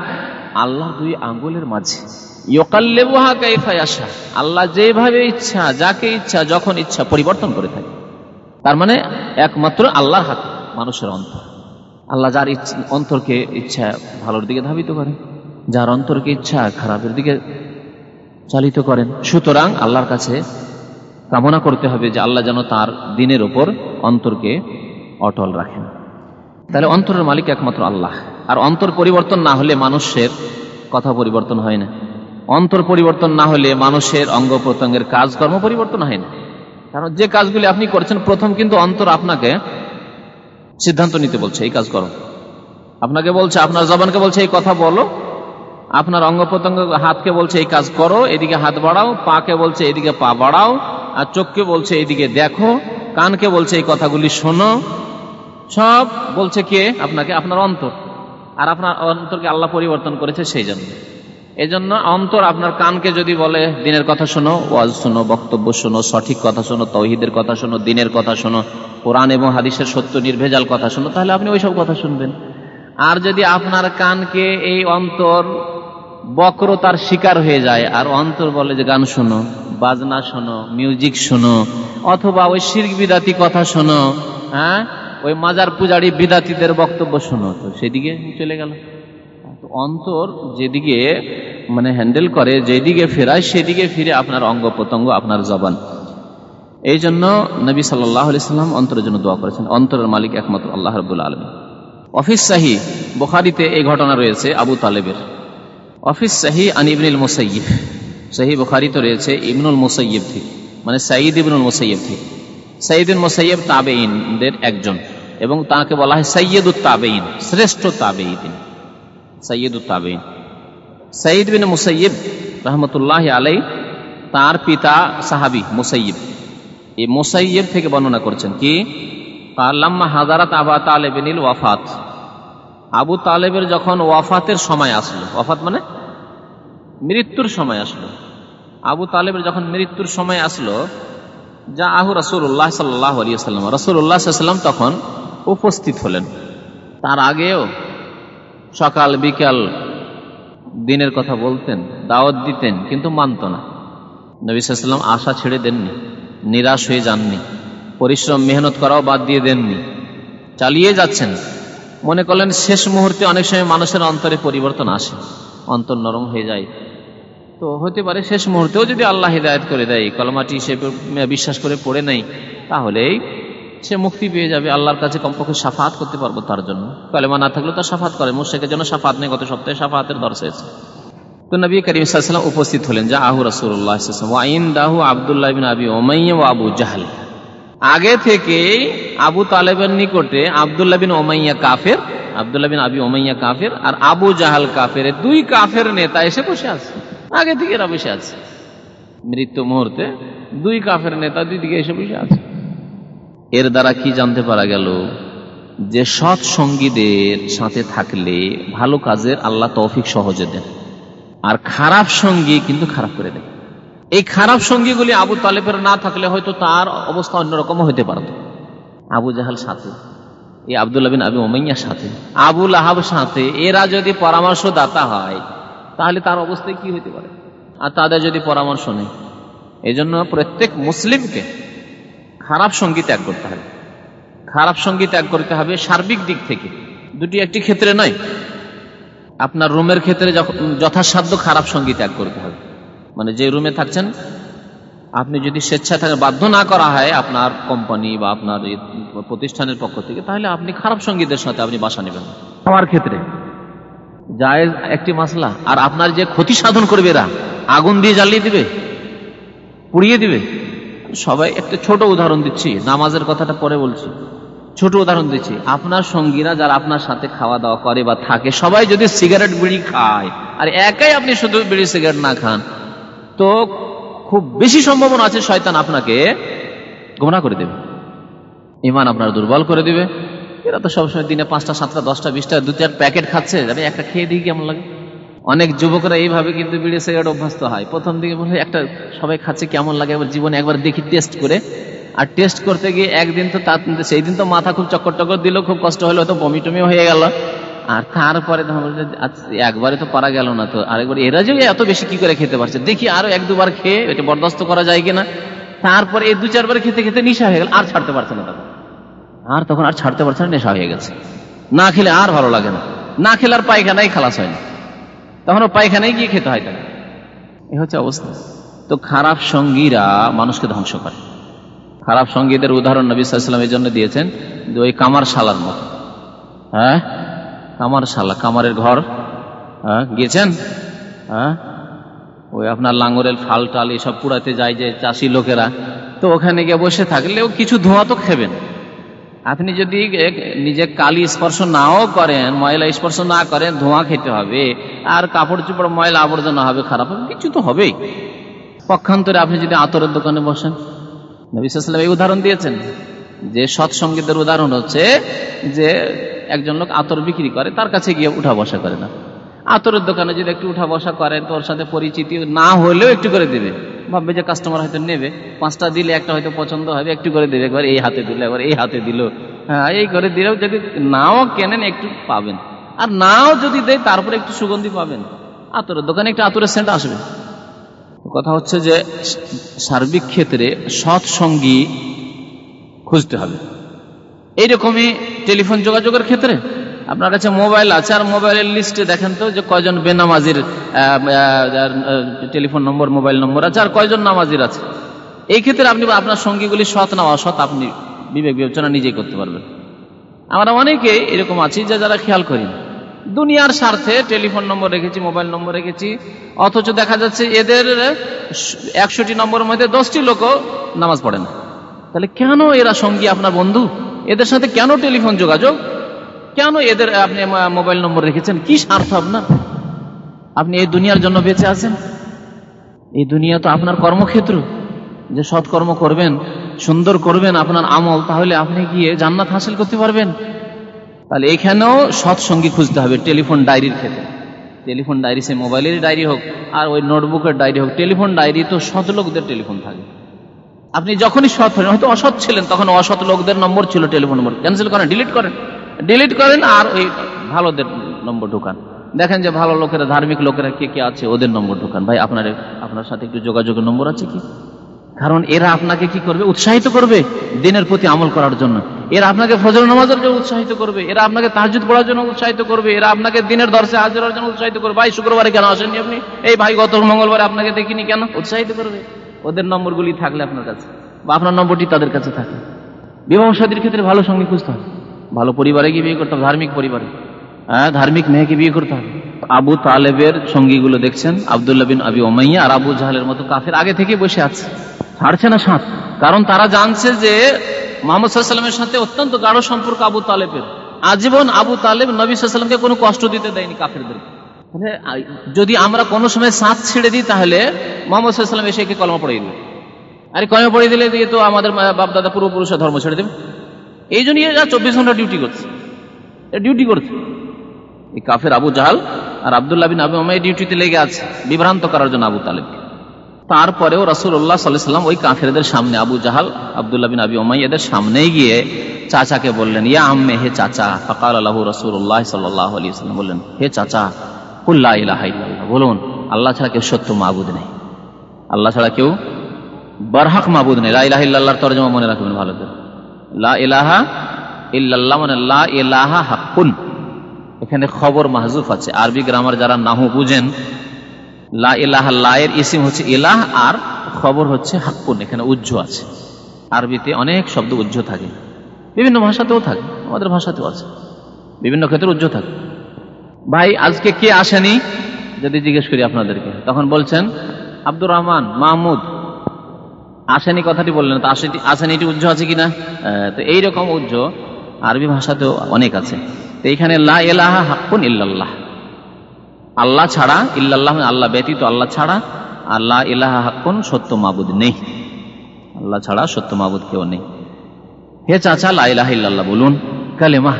আল্লাহ দুই আঙ্গুলের মাঝে। আল্লাহ যেভাবে ইচ্ছা, যাকে ইচ্ছা, যখন ইচ্ছা পরিবর্তন করে থাকে। তার মানে একমাত্র আল্লাহর হাতে, মানুষের অন্তর। আল্লাহ যার অন্তরকে ইচ্ছা ভালোর দিকে ধাবিত করে যার অন্তরকে ইচ্ছা খারাপের দিকে চালিত করেন। সুতরাং আল্লাহর কাছে কামনা করতে হবে যে আল্লাহ যেন তার দিনের ওপর অন্তরকে অটল রাখেন। তাহলে অন্তরের মালিক একমাত্র আল্লাহ। আর অন্তর পরিবর্তন না হলে মানুষের কথা পরিবর্তন হয় না। অন্তর পরিবর্তন না হলে মানুষের অঙ্গ প্রত্যঙ্গের কাজকর্ম পরিবর্তন হয় না। কারণ যে কাজগুলি আপনি করছেন, প্রথম কিন্তু অন্তর আপনাকে সিদ্ধান্ত নিতে বলছে, এই কাজ করো। আপনাকে বলছে, আপনার জবানকে বলছে, এই কথা বলো। আপনার অঙ্গ প্রত্যঙ্গ, হাতকে বলছে, এই কাজ করো। এদিকে হাত বাড়াও, পাকে বলছে, এদিকে পা বাড়াও। আর চোখকে বলছে, এদিকে দেখো। কানকে বলছে, এই কথাগুলি শোনো। সব বলছে কে? আপনাকে, আপনার অন্তর। আর আপনার অন্তরকে আল্লাহ পরিবর্তন করেছে সেই জন্য। এই জন্য অন্তর আপনার কানকে যদি বলে, দিনের কথা শোনো, ওয়াজ শোনো, বক্তব্য শোনো, সঠিক কথা শোনো, তৌহিদের কথা শোনো, দিনের কথা শোনো, কোরআন এবং হাদিসের সত্য নির্ভেজাল কথা শোনো, তাহলে আপনি ওইসব কথা শুনবেন। আর যদি আপনার কানকে এই অন্তর বক্রতার শিকার হয়ে যায়, আর অন্তর বলে যে, গান শোনো, বাজনা শোনো, মিউজিক শোনো, অথবা ওই শির্ক বিদাতি কথা শোনো হ্যাঁ ওই মাজার পূজারি বিদাতিদের বক্তব্য শোনো, তো সেদিকে চলে গেল। অন্তর যেদিকে মানে হ্যান্ডেল করে, যেদিকে ফেরায় সেদিকে ফিরে আপনার অঙ্গ প্রত্যঙ্গ আপনার জবান। এই জন্য নবী সাল্লাম অন্তরের জন্য দোয়া করেছেন। অন্তরের মালিক একমাত্র আল্লাহ রবুল আলম অফিস শাহী বোখারিতে এই ঘটনা রয়েছে আবু তালেবের। অফিস শাহী আন ইবনুল মুসাইফ শাহী বুখারিতে রয়েছে ইবনুল মুসাইব থেকে। মানে সাঈদ ইবনুল মুসাইব থেকে। সাইদুল মুসাইব তাবেইনদের একজন এবং তাকে বলা হয় সৈয়দুল তাবেইন শ্রেষ্ঠ তাবেই তিনি সৈয়দুল তাবেইন সঈদ বিন মুসাইব রহমতুল্লাহ আলাই তার পিতা সাহাবি মুসাইব এই মুসাইব থেকে বর্ণনা করছেন কি? কাল্লাম্মা হাজারাত আবা তালেবিনিল ওয়াফাত। আবু তালেবের যখন ওয়াফাতের সময় আসলো, ওয়াফাত মানে মৃত্যুর সময় আসলো। আবু তালেবের যখন মৃত্যুর সময় আসলো যা আহু রসুল্লাহ সাল্লাহ আলিয়াল্লাম রসুল্লাহ সাল্লাম তখন উপস্থিত হলেন। তার আগেও সকাল, বিকাল দিনের কথা বলতেন, দাওয়াত দিতেন, কিন্তু মানত না। নবী সাল্লাম আশা ছেড়ে দেননি, নিরাশ হয়ে যাননি, পরিশ্রম, মেহনত করাও বাদ দিয়ে দেননি, চালিয়ে যাচ্ছেন। মনে করলেন শেষ মুহূর্তে অনেক সময় মানুষের অন্তরে পরিবর্তন আসে, অন্তর নরম হয়ে যায়। তো হতে পারে শেষ মুহূর্তেও যদি আল্লাহ হিদায়ত করে দেয়, কলমাটি সে বিশ্বাস করে পড়ে নেই তাহলেই সে মুক্তি পেয়ে যাবে আল্লাহর কাছে কমপক্ষে সাফাত করতে পারব তার জন্য। কলেমা না থাকলে তার সাফাত করে। মুশেকের জন্য সাফাত নেই, গত সপ্তাহে সাফাতের দর্শ হয়েছে তো নবী করিম সাল্লাম উপস্থিত হলেন, যা আহু রসুল্লাহ ওয়াইন দাহু আবদুল্লাহ বিন আবি ওমাইয়া ও আবু জাহাল। আগে থেকে আবু তালেবের নিকটে আবদুল্লাহ বিন ওমাইয়া কাফের, আবদুল্লাহ বিন আবি ওমাইয়া কাফের আর আবু জাহাল কাফের দুই কাফের নেতা এসে বসে আছে। আগে থেকে এরা বসে আছে। মৃত্যু মুহূর্তে দুই কাফের নেতা দুই দিকে এসে বসে আছে। এর দ্বারা কি জানতে পারা গেল? যে সৎ সঙ্গীদের সাথে থাকলে ভালো কাজের আল্লাহ তৌফিক সহজে দেন। আর খারাপ সঙ্গী কিন্তু খারাপ করে দেন এই খারাপ সঙ্গীগুলি আবু তালেবের না থাকলে হয়তো তার অবস্থা অন্যরকম হইতে পারত। আবু জাহাল সাথে, এই আবদুল্লাহ বিন আবু ওমাইয়ার সাথে আবুল আহাব সাথে, এরা যদি পরামর্শ দাতা হয়, তাহলে তার অবস্থায় কি হইতে পারে? আর তাদের যদি পরামর্শ নেই এই জন্য প্রত্যেক মুসলিমকে খারাপ সঙ্গী ত্যাগ করতে হবে। খারাপ সঙ্গী ত্যাগ করতে হবে সার্বিক দিক থেকে। দুটি একটি ক্ষেত্রে নয়। আপনার রুমের ক্ষেত্রে যথাসাধ্য খারাপ সঙ্গী ত্যাগ করতে হবে। মানে যে রুমে থাকছেন আপনি যদি স্বেচ্ছা থাকে বাধ্য না করা হয় আপনার কোম্পানি বা আপনার প্রতিষ্ঠানের পক্ষ থেকে তাহলে আপনি খারাপ সঙ্গীদের সাথে আপনি বাসা নেবেন। আমার ক্ষেত্রে। যায় একটি মাসলা। আর আপনার যে ক্ষতি সাধন করবে এরা আগুন দিয়ে জ্বালিয়ে দিবে পুড়িয়ে দিবে সবাই একটা ছোট উদাহরণ দিচ্ছি, নামাজের কথাটা পরে বলছি। ছোট উদাহরণ দিচ্ছি, আপনার সঙ্গীরা যারা আপনার সাথে খাওয়া দাওয়া করে বা থাকে, সবাই যদি সিগারেট বিড়ি খায়, আর একাই আপনি শুধু বিড়ি সিগারেট না খান, তো খুব বেশি সম্ভাবনা আছে শয়তান আপনাকে গোমরা করে দেবে। ইমান আপনার দুর্বল করে দিবে। এরা তো সবসময় দিনে পাঁচটা, সাতটা, দশটা, বিশটা দু চার প্যাকেট খাচ্ছে, আমি একটা খেয়ে দিই কেমন লাগে। অনেক যুবকরা এইভাবে কিন্তু বিড়ি সিগারেট অভ্যস্ত হয়। প্রথম দিকে বলে একটা সবাই খাচ্ছে, কেমন লাগে? একবার জীবনে একবার দেখি টেস্ট করে। আর টেস্ট করতে গিয়ে একদিন তো তার সেই দিন তো মাথা খুব চক্কর টক্কর দিল, খুব কষ্ট হলো তো বমি টমি হয়ে গেল। আর তারপরে একবারে তো পারা গেল না তো। আরেকবার এরা যে এত বেশি কি করে খেতে পারছে? দেখি আরও এক দুবার খেয়ে এটা বরদাস্ত করা যায় কিনা? তারপরে এই দু চারবার খেতে খেতে নিশা হয়ে গেল, আর ছাড়তে পারছে না তখন আর তখন আর ছাড়তে পারছে না, নেশা হয়ে গেছে। না খেলে আর ভালো লাগে না। না খেলে আর পায়খানাই খালাস হয় না। তখন পায়খানায় গিয়ে খেতে হয় তাকে। এই হচ্ছে অবস্থা। তো খারাপ সঙ্গীরা মানুষকে ধ্বংস করে। খারাপ সঙ্গীদের উদাহরণ নবী এই জন্য দিয়েছেন যে ওই কামার শালার মতো। হ্যাঁ? কামার শালা, কামারের ঘর। হ্যাঁ? গিয়েছেন? হ্যাঁ? ওই আপনার লাঙ্গরের ফাল টাল এসব পুরাতে যায় যে চাষি লোকেরা। তো ওখানে গিয়ে বসে থাকলেও কিছু ধোঁয়া তো খেবেন। আপনি যদি নিজে কালি স্পর্শ নাও করেন, ময়লা স্পর্শ না করেন, ধোঁয়া খেতে হবে, আর কাপড় চোপড়, ময়লা আবর্জনা হবে, খারাপ হবে, কিছু তো হবেই। পক্ষান্তরে আপনি যদি আতরের দোকানে বসেন নবিসাম এই উদাহরণ দিয়েছেন, যে সৎসঙ্গীতের উদাহরণ হচ্ছে যে একজন লোক আতর বিক্রি করে, তার কাছে গিয়ে উঠা বসা করে না। আতরের দোকানে যদি একটু উঠা বসা করেন, তোর সাথে পরিচিতি না হলেও একটু করে দেবে। ভাববে যে কাস্টমার হয়তো নেবে। পাঁচটা দিলে একটা হয়তো পছন্দ হবে, একটু করে দেবে। একবার এই হাতে দিল, একবার এই হাতে দিল। হ্যাঁ এই করে দিলেও যদি নাও কেনেন, একটু পাবেন। আর নাও যদি দেয় তারপরে একটু সুগন্ধি পাবেন। আতরের দোকানে একটু আতরের সেন্ট আসবে। কথা হচ্ছে যে, সার্বিক ক্ষেত্রে সৎ সঙ্গী খুঁজতে হবে। এইরকমই টেলিফোন যোগাযোগের ক্ষেত্রে আপনার কাছে মোবাইল আছে আর মোবাইলের লিস্টে দেখেন তো যে কয়জন বেনামাজির টেলিফোন নম্বর মোবাইল নম্বর আছে আর কয়জন নামাজির আছে। এই ক্ষেত্রে আপনি, আপনার সঙ্গীগুলি সৎ না অসৎ আপনি বিবেক বিবেচনা নিজেই করতে পারবেন। আমরা অনেকে এরকম আছি যে, যারা খেয়াল করি দুনিয়ার স্বার্থে টেলিফোন নম্বর রেখেছি মোবাইল নম্বর রেখেছি, অথচ দেখা যাচ্ছে এদের একশোটি নম্বরের মধ্যে দশটি লোকও নামাজ পড়ে না। তাহলে কেন এরা সঙ্গী আপনার বন্ধু? এদের সাথে কেন টেলিফোন যোগাযোগ? কেন এদের আপনি মোবাইল নম্বর রেখেছেন? কি স্বার্থ আপনার? আপনি এই দুনিয়ার জন্য বেঁচে আছেন? এই দুনিয়া তো আপনার কর্মক্ষেত্র। যে সৎকর্ম করবেন, সুন্দর করবেন আপনার আমল, তাহলে আপনি গিয়ে জান্নাত হাসিল করতে পারবেন। তাহলে এখানেও সৎসঙ্গী খুঁজতে হবে টেলিফোন ডায়েরির ক্ষেত্রে। টেলিফোন ডায়েরি সে মোবাইলের ডায়েরি হোক, আর ওই নোটবুকের ডায়েরি হোক, টেলিফোন ডায়েরি তো সৎ লোকদের টেলিফোন থাকে। আপনি যখনই সৎ হলেন, হয়তো অসৎ ছিলেন, তখন অসৎ লোকদের নম্বর ছিল টেলিফোন নম্বর। ক্যান্সেল করেন, ডিলিট করেন। ডিলিট করেন আর ওই ভালোদের নম্বর ঢোকান। দেখেন যে ভালো লোকেরা, ধার্মিক লোকেরা কে কে আছে, ওদের নম্বর ঢোকান। ভাই, আপনার আপনার সাথে একটু যোগাযোগের নম্বর আছে কি? কারণ এরা আপনাকে কি করবে? উৎসাহিত করবে দিনের প্রতি আমল করার জন্য। এরা আপনাকে ফজর নামাজের জন্য উৎসাহিত করবে। এরা আপনাকে তাহাজুদ পড়ার জন্য উৎসাহিত করবে। এরা আপনাকে দিনের দর্শে হাজির জন্য উৎসাহিত করবে। ভাই, শুক্রবারে কেন আসেননি আপনি? এই ভাই, গত মঙ্গলবারে আপনাকে দেখিনি কেন? উৎসাহিত করবে। ওদের নম্বরগুলি থাকলে আপনার কাছে, বা আপনার নম্বরটি তাদের কাছে থাকে বিবাহ সাদীর ক্ষেত্রে ভালো সঙ্গী খুঁজতে হবে। ভালো পরিবারে গিয়ে বিয়ে করতে হবে ধার্মিক পরিবারে। হ্যাঁ ধার্মিক মেয়েকে বিয়ে করতে হবে। আবু তালেবের সঙ্গীগুলো দেখছেন আবদুল্লাহ বিন আবি ওমাইয়া আর আবু জাহালের মতো কাফের আগে থেকে বসে আছে। ছাড়ছে না সাঁত? কারণ তারা জানছে যে মোহাম্মদ সাল্লামের সাথে অত্যন্ত গাঢ় সম্পর্ক আবু তালেবের। আজীবন আবু তালেব নবী সাল্লামকে কোনো কষ্ট দিতে দেয়নি কাফেরদের। যদি আমরা কোনো সময় সাঁত ছেড়ে দিই তাহলে মোহাম্মদ সাল্লাম এসে একে কলমা পড়িয়ে দিবে। আরে কলমা পড়িয়ে দিলে দিয়ে তো আমাদের বাপ দাদা পূর্বপুরুষের ধর্ম ছেড়ে দেবে। এই জন্য চব্বিশ ঘণ্টা ডিউটি করছে। ডিউটি করছে। এই কাফের আবু জাহাল আর আবদুল্লাহ বিন আবু মামাই ডিউটিতে লেগে আছে, বিভ্রান্ত করার জন্য আবু তালেবকে। তারপরেও রাসুল্লাহ সাল্লাম ওই কাফেরদের সামনে, আবু জাহাল, আবদুল্লাহ বিন আবি ওমাই এদের সামনে গিয়ে চাচাকে বললেন, ইয়া আম্মে, হে চাচা। ফকাল আল্লাহ রসুল্লাহ সাল্লাহ আলী সাল্লাম বললেন, হে চাচা কুল্লা ইলাহা বলুন, আল্লাহ ছাড়া কেউ সত্য মাহবুদ নেই। আল্লাহ ছাড়া কেউ বারহাক মাহবুদ নেই। লা ইলাহা তরজমা মনে রাখবেন ভালো করে। লা মানে লা এখানে খবর মাহজুফ আছে। আরবি গ্রামার যারা নাহু বুঝেন, লা ইসিম হচ্ছে ইলাহ আর খবর হচ্ছে হাক্কুন, এখানে উজ্জ আছে। আরবিতে অনেক শব্দ উজ্জ থাকে। বিভিন্ন ভাষাতেও থাকে, আমাদের ভাষাতেও আছে। বিভিন্ন ক্ষেত্রে উজ্জ থাকে। ভাই, আজকে কে আসেনি? যদি জিজ্ঞেস করি আপনাদেরকে। তখন বলছেন, আব্দুর রহমান, মাহমুদ। আসেনি কথাটি বললেন, তো আসেনি এটি উজ্জ আছে কিনা? তো এইরকম উজ্জ আরবি ভাষাতেও অনেক আছে। তো এইখানে লা হাক্কুন ইল্লাল্লাহ। আল্লাহ ছাড়া ইল্লাল্লাহ মানে আল্লাহ ব্যতীত আল্লাহ ছাড়া আল্লাহ ইলাহা হাক্কুন সত্য মাবুদ নেই। আল্লাহ ছাড়া সত্য মাবুদ কেউ নেই। হে চাচা, লা ইলাহা ইল্লাল্লাহ বলুন, কালেমা?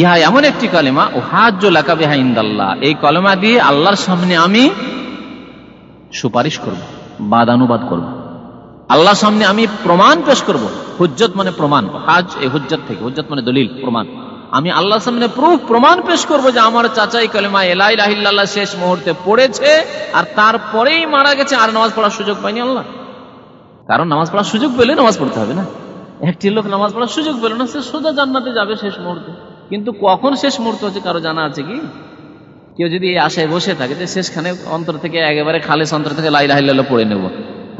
ইহা এমন একটি কালেমা ও হাজ লাকাবিহা ইন্দাল্লাহ। এই কলেমা দিয়ে আল্লাহর সামনে আমি সুপারিশ করব, বাদানুবাদ করব। আল্লাহর সামনে আমি প্রমাণ পেশ করব। হুজ্জত মানে প্রমাণ, হাজ এই হুজ্জত থেকে। হুজ্জত মানে দলিল, প্রমাণ। আমি আল্লাহর সামনে প্রুফ, প্রমাণ পেশ করব যে আমার চাচাই কলেমা এলাই রাহিল্লাহ শেষ মুহূর্তে পড়েছে আর তারপরেই মারা গেছে আর নামাজ পড়ার সুযোগ পাইনি আল্লাহ। কারণ নামাজ পড়ার সুযোগ পেলে নামাজ পড়তে হবে না। একটি লোক নামাজ পড়ার সুযোগ পেল না, সে সোজা জান্নাতে যাবে শেষ মুহূর্তে। কিন্তু কখন শেষ মুহূর্ত হচ্ছে কারও জানা আছে কি? কেউ যদি এই আশায় বসে থাকে যে শেষখানে অন্তর থেকে একেবারে খালেস অন্তর থেকে লাই লাহিল্লাহ পড়ে নেব।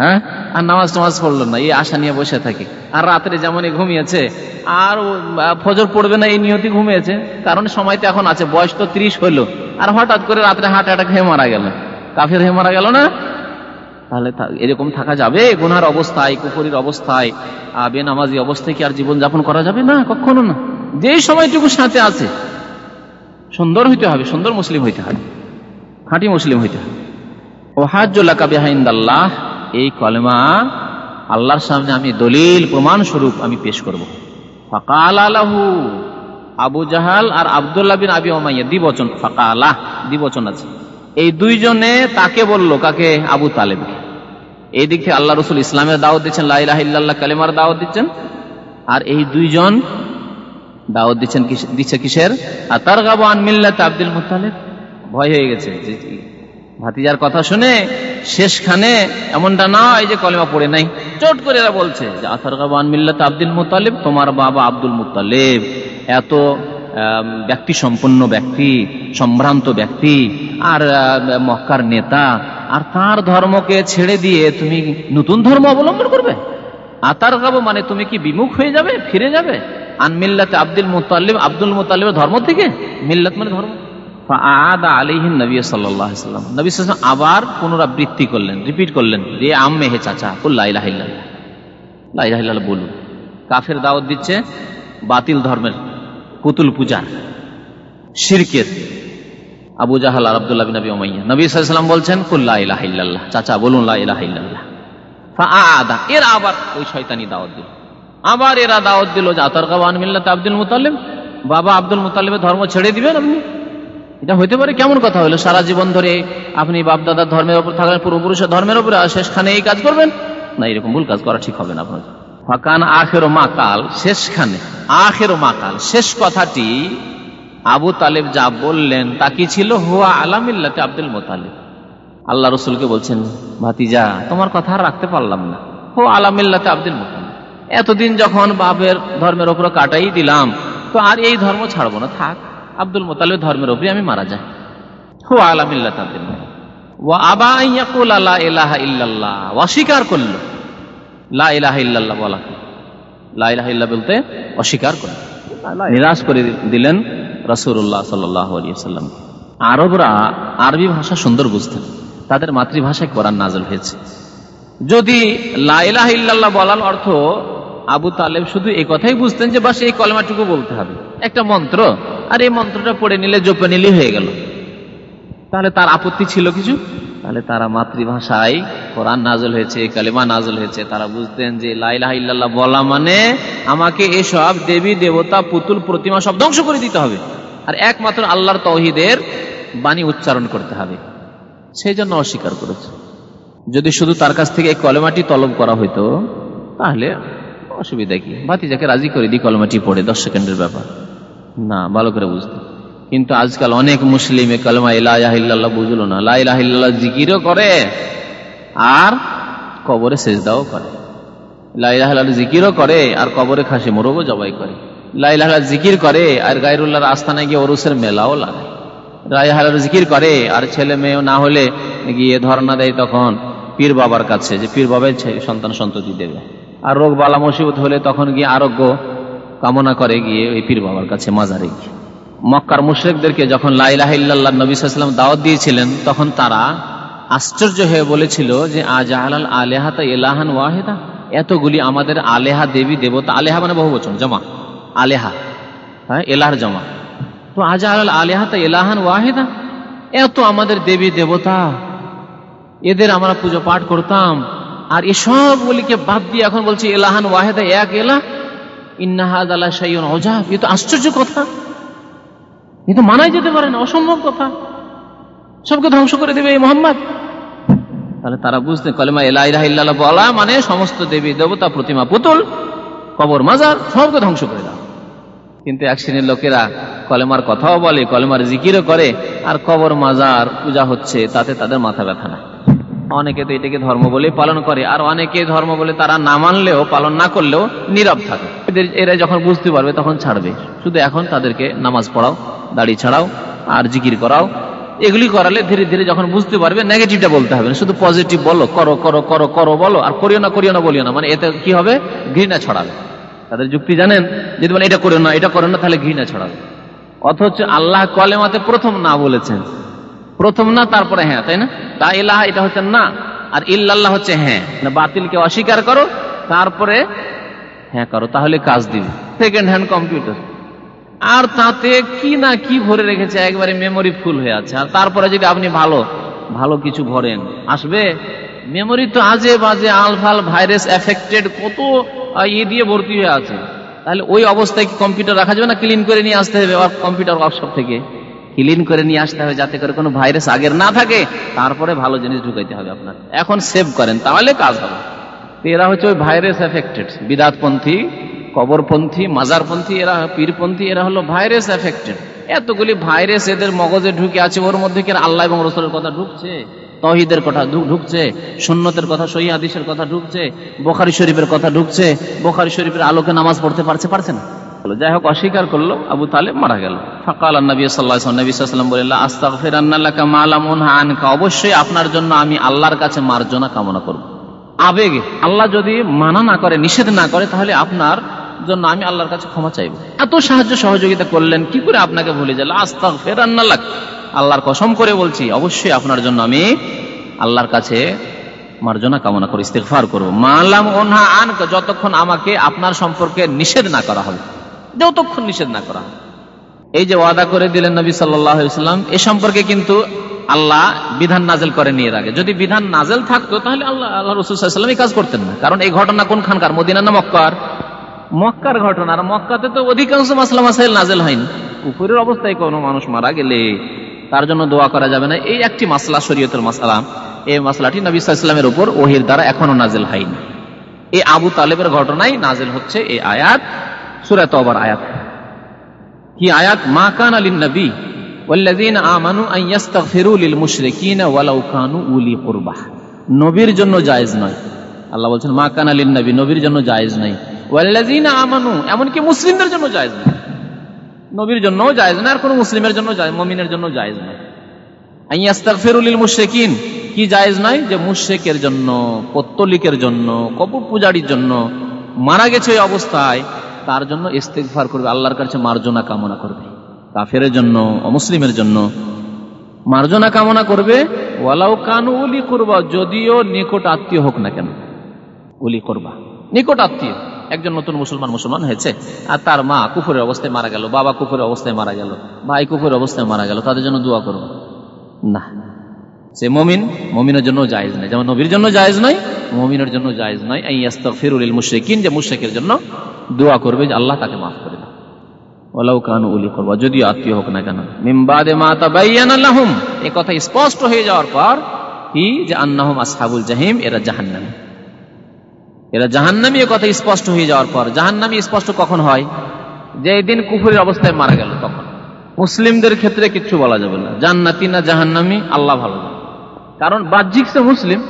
হ্যাঁ? আর নামাজ টামাজ পড়ল না, এই আশা নিয়ে বসে থাকে। আর রাত্রে যেমনই ঘুমিয়েছে, আর ফজর পড়বে না, এই নিয়তি ঘুমিয়েছে। কারণ সময় তো এখন আছে, বয়স তো ত্রিশ হলো আর হঠাৎ করে রাত্রে হার্ট অ্যাটাক হয়ে মারা গেল। কাফের হয়ে মারা গেল না? তাহলে এরকম থাকা যাবে? গুনার অবস্থায় কুকুরের অবস্থায় বেনামাজি অবস্থায় কি আর জীবন যাপন করা যাবে? না, কখনো না। যে সময়টুকু সাথে আছে, সুন্দর হইতে হবে, সুন্দর মুসলিম হইতে হবে। খাঁটি মুসলিম হইতে হবে। ও হাজ্জুল্লাহ বিহাইন্দাল্লাহ এই কলেমা আল্লাহর সামনে আমি দলিল, প্রমাণ স্বরূপ আমি পেশ করব। ফাকাল আলাহু আবু জাহাল আর আবদুল্লাহ বিন আবি ওমাইয়া দ্বিবচন ফাকালাহ দ্বিবচন আছে। এই দুইজনে তাকে বলল, কাকে? আবু তালেবকে। এই দিক থেকে আল্লাহ রসুল ইসলামের দাওয়াত দিচ্ছেন লাইলাহ ইল্লাল্লাহ কালেমার দাওয়াত দিচ্ছেন। আর এই দুইজন দাওয়াত দিচ্ছেন দিচ্ছে কিসের? আর তার গাবো আনমিল্লাতে আব্দুল মুতালেব ভয় হয়ে গেছে ভাতিজার কথা শুনে শেষখানে এমনটা নয় যে কলেমা পড়ে নাই। চট করে এরা বলছে যে আথার গাবো আনমিল্লাতে আব্দুল মুতালিব তোমার বাবা আব্দুল মুতালেব এত ব্যক্তি সম্পন্ন ব্যক্তি, সম্ভ্রান্ত ব্যক্তি, আর মক্কার নেতা। আর তার ধর্মকে ছেড়ে দিয়ে তুমি নতুন ধর্ম অবলম্বন করবে? আতার গাবো মানে তুমি কি বিমুখ হয়ে যাবে, ফিরে যাবে? আন মিল্লাতে আব্দুল মুতাল্লিব আব্দুল মুতাল্লিবের ধর্ম থেকে? মিল্লাত মানে ধর্ম। আদা আলিহিন নবী সাল্লাহ সাল্লাম। নবী সাল্লাম আবার পুনরাবৃত্তি করলেন, রিপিট করলেন যে আম্মে, হে চাচা কুল্লাহ লাইলাহিল্লাহ বলুন। কাফের দাওয়াত দিচ্ছে বাতিল ধর্মের পুতুল পূজার, শিরকের। আবু জাহাল আর আব্দুল্লাহ নবী ওমাইয়া নবী সাল্লাম বলছেন কুল্লাহ ইলাহিল্লাহ চাচা বলুন লা ইলাহা ইল্লাল্লাহ। ফাআদা, এরা আবার ওই শয়তানি দাওয়াত দিল। আবার এরা দাওয়াত দিল যে আতার কাবান মিল্লাত আব্দুল মুতালিব বাবা আব্দুল মুতালিবের ধর্ম ছেড়ে দিবেন আপনি। এটা হইতে পারে কেমন কথা হলো? সারা জীবন ধরে আপনি বাপ দাদার ধর্মের উপর থাকলেন পূর্বপুরুষের ধর্মের উপরে আর শেষখানে এই কাজ করবেন? না, এরকম ভুল কাজ করা ঠিক হবে না আপনার ফাকান আখের মা কাল শেষখানে। আখের মা কাল শেষ কথাটি আবু তালেব যা বললেন তা কি ছিল? হুয়া আলামিল্লাতে আব্দুল মোতালেব। আল্লাহ রসুলকে বলছেন, ভাতিজা, তোমার কথা আর রাখতে পারলাম না। হো আলামিল্লাতে আব্দুল মোতালেব। এতদিন যখন বাপের ধর্মের ওপর কাটাই দিলাম, তো আর এই ধর্ম ছাড়বো না। থাক। আব্দুল মোতালেব ধর্মের ওপরে আমি মারা যাই। হো আলামিল্লাত আব্দুল মোতালেব। ও আবা ইয়াকুল আলা ইলাহা ইল্লাল্লাহ। অস্বীকার করল। লা ইলাহা ইল্লাল্লাহ বলা। লা ইলাহা ইল্লাহ বলতে অস্বীকার করল। নিরাশ করে দিলেন রসুল্লাহ সাল্লাম আরবরা আরবি ভাষা সুন্দর বুঝতেন। তাদের মাতৃভাষায় কোরআন নাজল হয়েছে। যদি লাইলাহ ইল্লাল্লাহ বলার অর্থ আবু তালেব শুধু এই কথাই বুঝতেন যে বাস এই কলমাটুকু বলতে হবে। একটা মন্ত্র, আর এই মন্ত্রটা পড়ে নিলে জপে নিলে হয়ে গেল। তাহলে তার আপত্তি ছিল কিছু? তাহলে তারা মাতৃভাষায় কোরআন নাজল হয়েছে কালেমা নাজল হয়েছে। তারা বুঝতেন যে লাইলাহ ইল্লাল্লাহ বলা মানে আমাকে এসব দেবী, দেবতা, পুতুল, প্রতিমা সব ধ্বংস করে দিতে হবে। আর একমাত্র আল্লাহর তহিদের বাণী উচ্চারণ করতে হবে। সেই জন্য অস্বীকার করেছে। যদি শুধু তার কাছ থেকে এই কলেমাটি তলব করা হইতো, তাহলে অসুবিধা কি? ভাতিজাকে রাজি করে দিই, কলেমাটি পড়ে, দশ সেকেন্ডের ব্যাপার। না, ভালো করে বুঝতে। কিন্তু আজকাল অনেক মুসলিমে কলমা বুঝলো না। জিকিরও করে, আর কবরে সেজদাও করে। লাইলাহ জিকিরও করে, আর কবরে খাসি মোরগও জবাই করে। লাইলাহ জিকির করে, আর গাইরুল্লাহর আস্থানায় গিয়ে ওরুসের মেলাও লাগায়। রায়হালার জিকির করে, আর ছেলে মেয়েও না হলে গিয়ে ধর্ণা দেয় তখন পীর বাবার কাছে, যে পীর বাবাই সন্তান সন্ততি দেবে। আর রোগ বালা মুসিবত হলে তখন গিয়ে আরোগ্য কামনা করে গিয়ে ওই পীর বাবার কাছে মাজারে গিয়ে। মক্কার মুশ্রেকদেরকে যখন লাইলাহ ইল্লাহ নবী সাল্লাম দাওয়াত দিয়েছিলেন, তখন তারা আশ্চর্য হয়ে বলেছিল যে, আজ আহলাল আলেহাতা এলাহান ওয়াহেদা? এতগুলি আমাদের আলেহা দেবী, দেবতা, আলেহা মানে বহু বচন, জমা। আলেহা হ্যাঁ এলাহার জমা। তো আজ আহলাল আলেহাতা এলাহান ওয়াহেদা? এত আমাদের দেবী, দেবতা। এদের আমরা পুজো পাঠ করতাম। আর এসবগুলিকে বাদ দিয়ে এখন বলছি, এলাহান ওয়াহেদা এক এলা ইন্নাহাদ আল্লাহ সাইন অজাব এ তো আশ্চর্য কথা। এ তো মানাই যেতে পারে না, অসম্ভব কথা। সবকে ধ্বংস করে দেবে এই মোহাম্মদ। তাহলে তারা বুঝতে, কলেমা এলাহ ইল্লাহ বলা মানে সমস্ত দেবী, দেবতা, প্রতিমা, পুতুল, কবর, মাজার, সবকে ধ্বংস করে দাও। কিন্তু এক শ্রেণির লোকেরা কলেমার কথাও বলে, কলেমার জিকিরও করে, আর কবর, মাজার, পূজা হচ্ছে, তাতে তাদের মাথা ব্যথা না। অনেকে তো এটাকে ধর্ম বলে পালন করে, আর অনেকে ধর্ম বলে তারা না মানলেও, পালন না করলেও নীরব থাকে। এরা যখন বুঝতে পারবে তখন ছাড়বে। শুধু এখন তাদেরকে নামাজ পড়াও, দাড়ি ছাড়াও, আর জিকির করাও। এগুলি করালে ধীরে ধীরে যখন বুঝতে পারবে নেগেটিভটা বলতে হবে শুধু পজিটিভ বলো, করো করো করো করো বলো, আর করিও না করিও না, বলিও না। মানে এতে কি হবে? ঘৃণা ছড়াবে। তাদের যুক্তি জানেন? যদি মানে এটা করো না, এটা করো না, তাহলে ঘৃণা ছড়াবে। অথচ আল্লাহ কলেমাতে প্রথম না বলেছেন। প্রথম না, তারপরে হ্যাঁ তাই না? তা ইলাহা, এটা হচ্ছে না। আর ইল্লাল্লাহ হচ্ছে হ্যাঁ। বাতিলকে অস্বীকার করো, তারপরে হ্যাঁ করো, তাহলে কাজ দিবে। সেকেন্ড হ্যান্ড কম্পিউটার আর তাতে কি না কি ভরে রেখেছে, একবারে মেমোরি ফুল হয়ে আছে। আর তারপরে যদি আপনি ভালো ভালো কিছু ভরেন, আসবে? মেমোরি তো আজে বাজে আলফাল ভাইরাস এফেক্টেড কত ইয়ে দিয়ে ভর্তি হয়ে আছে। তাহলে ওই অবস্থায় কম্পিউটার রাখা যাবে না ক্লিন করে নিয়ে আসতে হবে কম্পিউটার ওয়ার্কশপ থেকে? ক্লিন করে নিয়ে আসতে হবে যাতে করে কোনো ভাইরাস আগের না থাকে, তারপরে ভালো জিনিস ঢুকাইতে হবে আপনার। এখন সেভ করেন, তাহলে কাজ হবে। এরা হচ্ছে ওই ভাইরাস এফেক্টেড বিদাতপন্থী, কবরপন্থী, মাজারপন্থী, এরা পীরপন্থী, এরা হলো ভাইরাস এফেক্টেড এতগুলি ভাইরাস এদের মগজে ঢুকে আছে, ওর মধ্যে কি আল্লাহ এবং রসুলের কথা ঢুকছে? তহিদের কথা ঢুকছে, সুন্নতের কথা, সহি হাদিসের কথা ঢুকছে, বোখারি শরীফের কথা ঢুকছে, বোখারি শরীফের আলোকে নামাজ পড়তে পারছে পারছে না। যাই হোক, অস্বীকার করল, আবু তালেব মারা গেল। ফাকাল নবী সাল্লাহ নবী আস্তাক ফেরান্নাল্লাকা আনকা। অবশ্যই আপনার জন্য আমি আল্লাহর কাছে মার্জনা কামনা করব। আবেগে, আল্লাহ যদি মানা না করে, নিষেধ না করে, তাহলে আপনার জন্য আমি আল্লাহর কাছে ক্ষমা চাইব। এত সাহায্য সহযোগিতা করলেন, কি করে আপনাকে ভুলে যাল আস্তাক ফেরান্নাল্লাক আল্লাহর কসম করে বলছি, অবশ্যই আপনার জন্য আমি আল্লাহর কাছে মার্জনা কামনা করে ইস্তেফার করব। মালাম ওনহা আন যতক্ষণ আমাকে আপনার সম্পর্কে নিষেধ না করা হবে। যতক্ষণ নিষেধ না করা। এই যে ওয়াদা করে দিলেন নবী সাল্লাম এ সম্পর্কে কিন্তু আল্লাহ বিধান নাজেল করে নিয়ে আগে। যদি বিধান নাজেল থাকতো, তাহলে আল্লাহ আল্লাহ রসুলাম কাজ করতেন না। কারণ এই ঘটনা কোন খানকার? মদিনা না মক্কার? মক্কার ঘটনা। আর মক্কাতে তো অধিকাংশ মাসলা মাসাইল নাজেল হয়নি। কুকুরের অবস্থায় কোনো মানুষ মারা গেলে তার জন্য দোয়া করা যাবে না। এই একটি মাসলা, শরীয়তের মাসলা। এই মাসলাটি নবী ইসলামের উপর ওহির দ্বারা এখনও নাজেল হয়নি। এই আবু তালেবের ঘটনাই নাজেল হচ্ছে এই আয়াত। সুরাত আয়াত। কি আয়াত? মা কান আলী নবী নবীর জন্য জায়েজ নয়। আল্লাহ মা কান আলী নবী নবীর জন্য জায়েজ মুসলিমদের জন্য জায়েজ নয় নবীর জন্য জায়েজ না আর কোন মুসলিমের জন্য মমিনের জন্য জায়েজ নয় আইয়াস্তাগফিরুল মুশরিকিন কি জায়েজ নয় যে মুশরিকের জন্য, পত্তলিকের জন্য কবর পূজারির জন্য মারা গেছে ওই অবস্থায়। তার জন্য ইস্তেকফার করবে, আল্লাহর কাছে মার্জনা কামনা করবে। কাফের জন্য, অমুসলিমের জন্য মার্জনা কামনা করবে, ওয়ালাউ কানু উলি করবা, যদিও নিকট আত্মীয় হোক না কেন। উলি করবা। নিকট আত্মীয়। একজন নতুন মুসলমান মুসলমান হয়েছে, আর তার মা কুফুরের অবস্থায় মারা গেল, বাবা কুফুরের অবস্থায় মারা গেল, ভাই কুফুরের অবস্থায় মারা গেল, তাদের জন্য দোয়া করব না। সে মমিন, মমিনের জন্য জায়েজ নাই। যেমন নবীর জন্য জায়েজ নয় মমিনের জন্য জায়েজ নয় এই ফিরুল মুশেকিন যে মুশেকের জন্য দোয়া করবে যে আল্লাহ তাকে মাফ করে যদিও আত্মীয় হোক না কেন। মিমবাদে কথা স্পষ্ট হয়ে যাওয়ার পর কি? যে আসহাবুল জাহিম, এরা জাহান্নামী। এরা জাহান্নামী কথা স্পষ্ট হয়ে যাওয়ার পর, জাহান্নামী স্পষ্ট কখন হয়? যে দিন কুফুরের অবস্থায় মারা গেল তখন। মুসলিমদের ক্ষেত্রে কিচ্ছু বলা যাবে না। জান্নাতি না জাহান্নামী, আল্লাহ ভালো কারণ বাহ্যিক সে মুসলিম,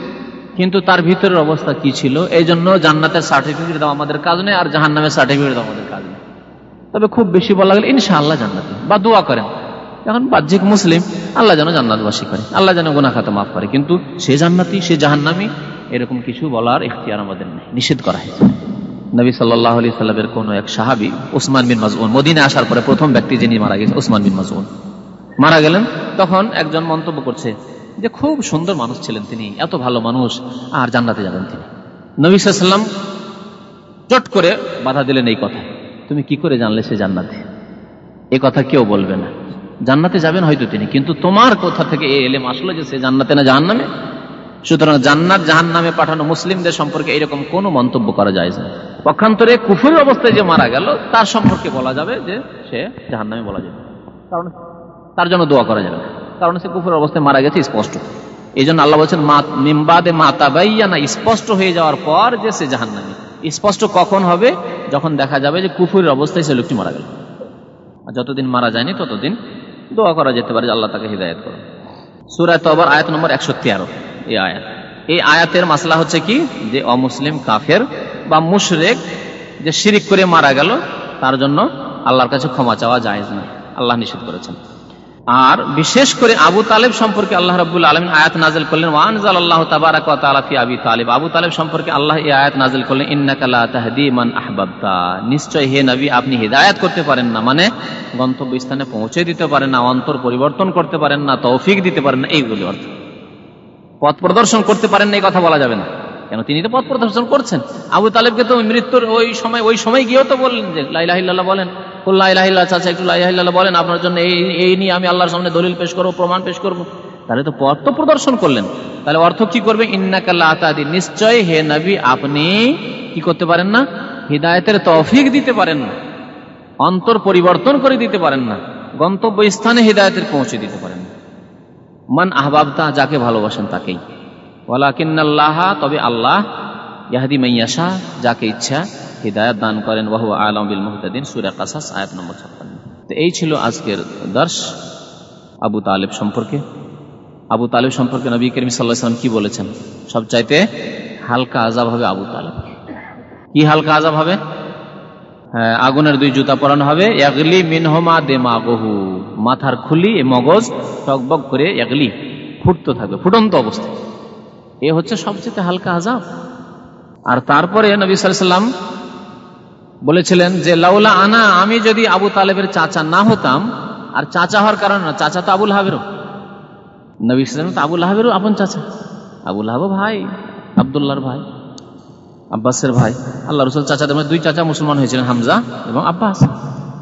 কিন্তু তার ভিতরের অবস্থা কি ছিল? এই জন্য জান্নাতের সার্টিফিকেট দেওয়া আমাদের কাজ নেই, আর জাহান নামের সার্টিফিকেট দেওয়া আমাদের কাজ নেই। তবে খুব বেশি বলা গেলে ইনশাআল্লাহ জান্নাতি। বা দোয়া করেন। এখন বাহ্যিক মুসলিম, আল্লাহ যেন জান্নাতবাসী করে। আল্লাহ যেন গুনা মাফ করে। কিন্তু সে জান্নাতি, সে জাহান্নামি, এরকম কিছু বলার ইখতিয়ার আমাদের নেই, নিষেধ করা হয়েছে। নবী সাল্লাহ আলি সাল্লামের কোন এক সাহাবি, উসমান বিন মাজউন মদিনে আসার পরে প্রথম ব্যক্তি যিনি মারা গেছে, উসমান বিন মাজউন মারা গেলেন, তখন একজন মন্তব্য করছে যে খুব সুন্দর মানুষ ছিলেন তিনি, এত ভালো মানুষ, আর জান্নাতে যাবেন তিনি। নবী সাল্লাম চট করে বাধা দিলেন এই কথা, তুমি কি করে জানলে সে জান্নাতে? এ কথা কেউ বলবে না। জান্নাতে যাবেন হয়তো তিনি, কিন্তু তোমার কোথা থেকে এ এলেম আসলো যে সে জান্নাতে না জাহান নামে সুতরাং জান্নাত জাহান নামে পাঠানো মুসলিমদের সম্পর্কে এরকম কোনো মন্তব্য করা যায় না। পক্ষান্তরে কুফুর অবস্থায় যে মারা গেল, তার সম্পর্কে বলা যাবে যে সে জাহান নামে বলা যাবে। কারণ তার জন্য দোয়া করা যাবে না। কারণ সে কুফুর অবস্থায় মারা গেছে, স্পষ্ট। এই জন্য আল্লাহ বলছেন মিমবাদে মাতা বাইয়া না স্পষ্ট হয়ে যাওয়ার পর যে সে জাহান নামে স্পষ্ট কখন হবে? যখন দেখা যাবে যে কুফুরের অবস্থায় সে লোকটি মারা গেল। আর যতদিন মারা যায়নি, ততদিন দোয়া করা যেতে পারে আল্লাহ তাকে হৃদায়ত করো সুরায় তো আবার আয়াত নম্বর একশো তেরো এই আয়াত। এই আয়াতের মাসলা হচ্ছে কি? যে অমুসলিম কাফের বা মুশরেক যে শিরিক করে মারা গেল, তার জন্য আল্লাহর কাছে ক্ষমা চাওয়া যায় না আল্লাহ নিষেধ করেছেন। আর বিশেষ করে আবু তালেব সম্পর্কে আল্লাহ রাবুল আলমিন আয়াত নাজিল করলেন ওয়ানজাল আল্লাহ তাবারাকি আবি তালিব। আবু তালেব সম্পর্কে আল্লাহ এই আয়াত নাজিল করলেন ইন্নাকাল্লাহ তাহদি মান আহবাবতা। নিশ্চয় হে নবী, আপনি হিদায়াত করতে পারেন না মানে গন্তব্য স্থানে পৌঁছে দিতে পারেন না, অন্তর পরিবর্তন করতে পারেন না, তৌফিক দিতে পারেন না এইগুলি অর্থ। পথ প্রদর্শন করতে পারেন না, এই কথা বলা যাবে না। কেন, তিনি তো পথ প্রদর্শন করছেন। আবু তালেবকে তো মৃত্যুর ওই সময় ওই সময় গিয়েও তো বললেন যে লাইলাহিল্লাহ বলেন। চাচা একটু লাইলাহিল্লাহ বলেন, আপনার জন্য এই এই নিয়ে আমি আল্লাহর সামনে দলিল পেশ করব, প্রমাণ পেশ করব। তাহলে তো পথ প্রদর্শন করলেন। তাহলে অর্থ কি করবে? ইন্নাকাল্লাহ আতাদি নিশ্চয় হে নবী, আপনি কি করতে পারেন না? হৃদায়তের তৌফিক দিতে পারেন না। অন্তর পরিবর্তন করে দিতে পারেন না। গন্তব্য স্থানে হৃদায়তের পৌঁছে দিতে পারেন মান আহবাবতা যাকে ভালোবাসেন তাকেই। ওয়ালাকিন্নাল্লাহ, তবে আল্লাহ ইয়াহাদি মাইয়াশা, যাকে ইচ্ছা হৃদায়ত দান করেন বাহু আলম বিল মুহতাদিন, সুরা কাসাস, আয়াত নম্বর ছাপ্পান্ন। তো এই ছিল আজকের দর্শ আবু তালেব সম্পর্কে। আবু তালেব সম্পর্কে নবী করিম সাল্লাহাম কি বলেছেন? সব চাইতে হালকা আজাব হবে আবু তালেব। কি হালকা আজাব হবে? হ্যাঁ আগুনের দুই জুতা পরানো হবে। একলি মিনহমা দেমা বহু মাথার খুলি এ মগজ টকবক করে একলি ফুটতে থাকবে, ফুটন্ত অবস্থা এ হচ্ছে সবচেয়ে হালকা আজাব আর তারপরে নবী সাল্লাম বলেছিলেন যে, লাউলা আনা, আমি যদি আবু তালেবের চাচা না হতাম, আর চাচা হওয়ার কারণ না, চাচা তো আবুল হাবেরও। নবী সালাম তো আবুল হাবেরও আপন চাচা। আবুল হাবও ভাই, আবদুল্লাহর ভাই, আব্বাসের ভাই। আল্লাহ রসুল চাচাদের মধ্যে দুই চাচা মুসলমান হয়েছিলেন, হামজা এবং আব্বাস।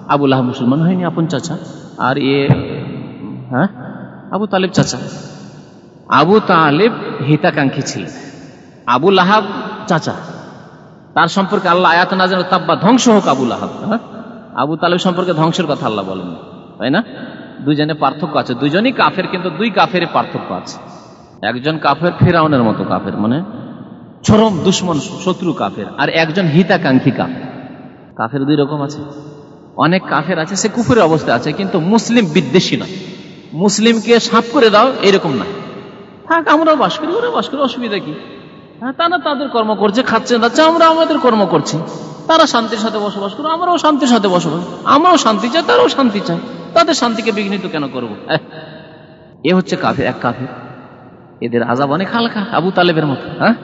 আবুল আহ মুসলমান হয়নি, আপন চাচা। আর এ হ্যাঁ আবু তালেব চাচা। আবু তালেব হিতাকাঙ্ক্ষী ছিলেন। আবুল আহাব চাচা। তার সম্পর্কে আল্লাহ আয়াত নাজেন তাব্বা ধ্বংস হোক আবুল আহাব হ্যাঁ? আবু তালেব সম্পর্কে ধ্বংসের কথা আল্লাহ বলেন। তাই না? দুইজনে পার্থক্য আছে। দুইজনই কাফের, কিন্তু দুই কাফের পার্থক্য আছে। একজন কাফের ফেরাউনের মতো কাফের মানে চরম দুশ্মন, শত্রু কাফের, আর একজন হিতাকাঙ্ক্ষী কাফের। কাফের দুই রকম আছে। অনেক কাফের আছে, সে কুফের অবস্থায় আছে, কিন্তু মুসলিম বিদ্বেষী নয়। মুসলিমকে সাপ করে দাও, এরকম না থাক, আমরাও বাস করি, ওরা বাস করি, অসুবিধা কি? হ্যাঁ তারা তাদের কর্ম করছে, খাচ্ছে যাচ্ছে আমরা আমাদের কর্ম করছি। তারা শান্তির সাথে বসবাস করো, আমরাও শান্তির সাথে বসবাস আমরাও শান্তি চাই, তারাও শান্তি চাই। তাদের শান্তিকে বিঘ্নিত কেন করব? এ হচ্ছে কাফের, এক কাফের। এদের আজাব অনেক হালকা, আবু তালেবের মতো হ্যাঁ?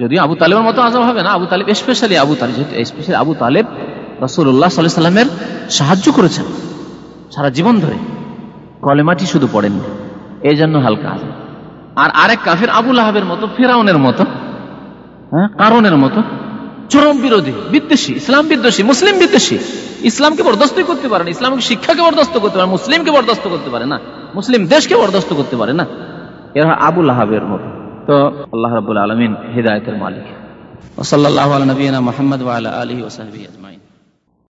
যদিও আবু তালেবের মতো আজাব হবে না, আবু তালেব স্পেশালি আবু তালেব স্পেশালি আবু তালেব রসুল্লাহ সাল্লাহ সাল্লামের সাহায্য করেছেন সারা জীবন ধরে। কলেমাটি শুধু পড়েননি এই জন্য হালকা আজাব আর আরেক কাফের আবুল আহাবের মতো, ফেরাউনের মতো হ্যাঁ কারণের মতো। চরম বিরোধী, বিদ্বেষী, ইসলাম বিদ্বেষী, মুসলিম বিদ্বেষী। ইসলামকে বরদস্ত করতে পারে না, ইসলামকে শিক্ষাকে বরদস্ত করতে পারে মুসলিমকে বরদস্ত করতে পারে না, মুসলিম দেশকে বরদাস্ত করতে পারে না। এরা আবুল আহাবের মতো। তো আল্লাহ রাবুল আলমিন হৃদায়তের মালিক। ওসল্লাহ নবীনা মোহাম্মদ আলহি ওসাহবী আজমা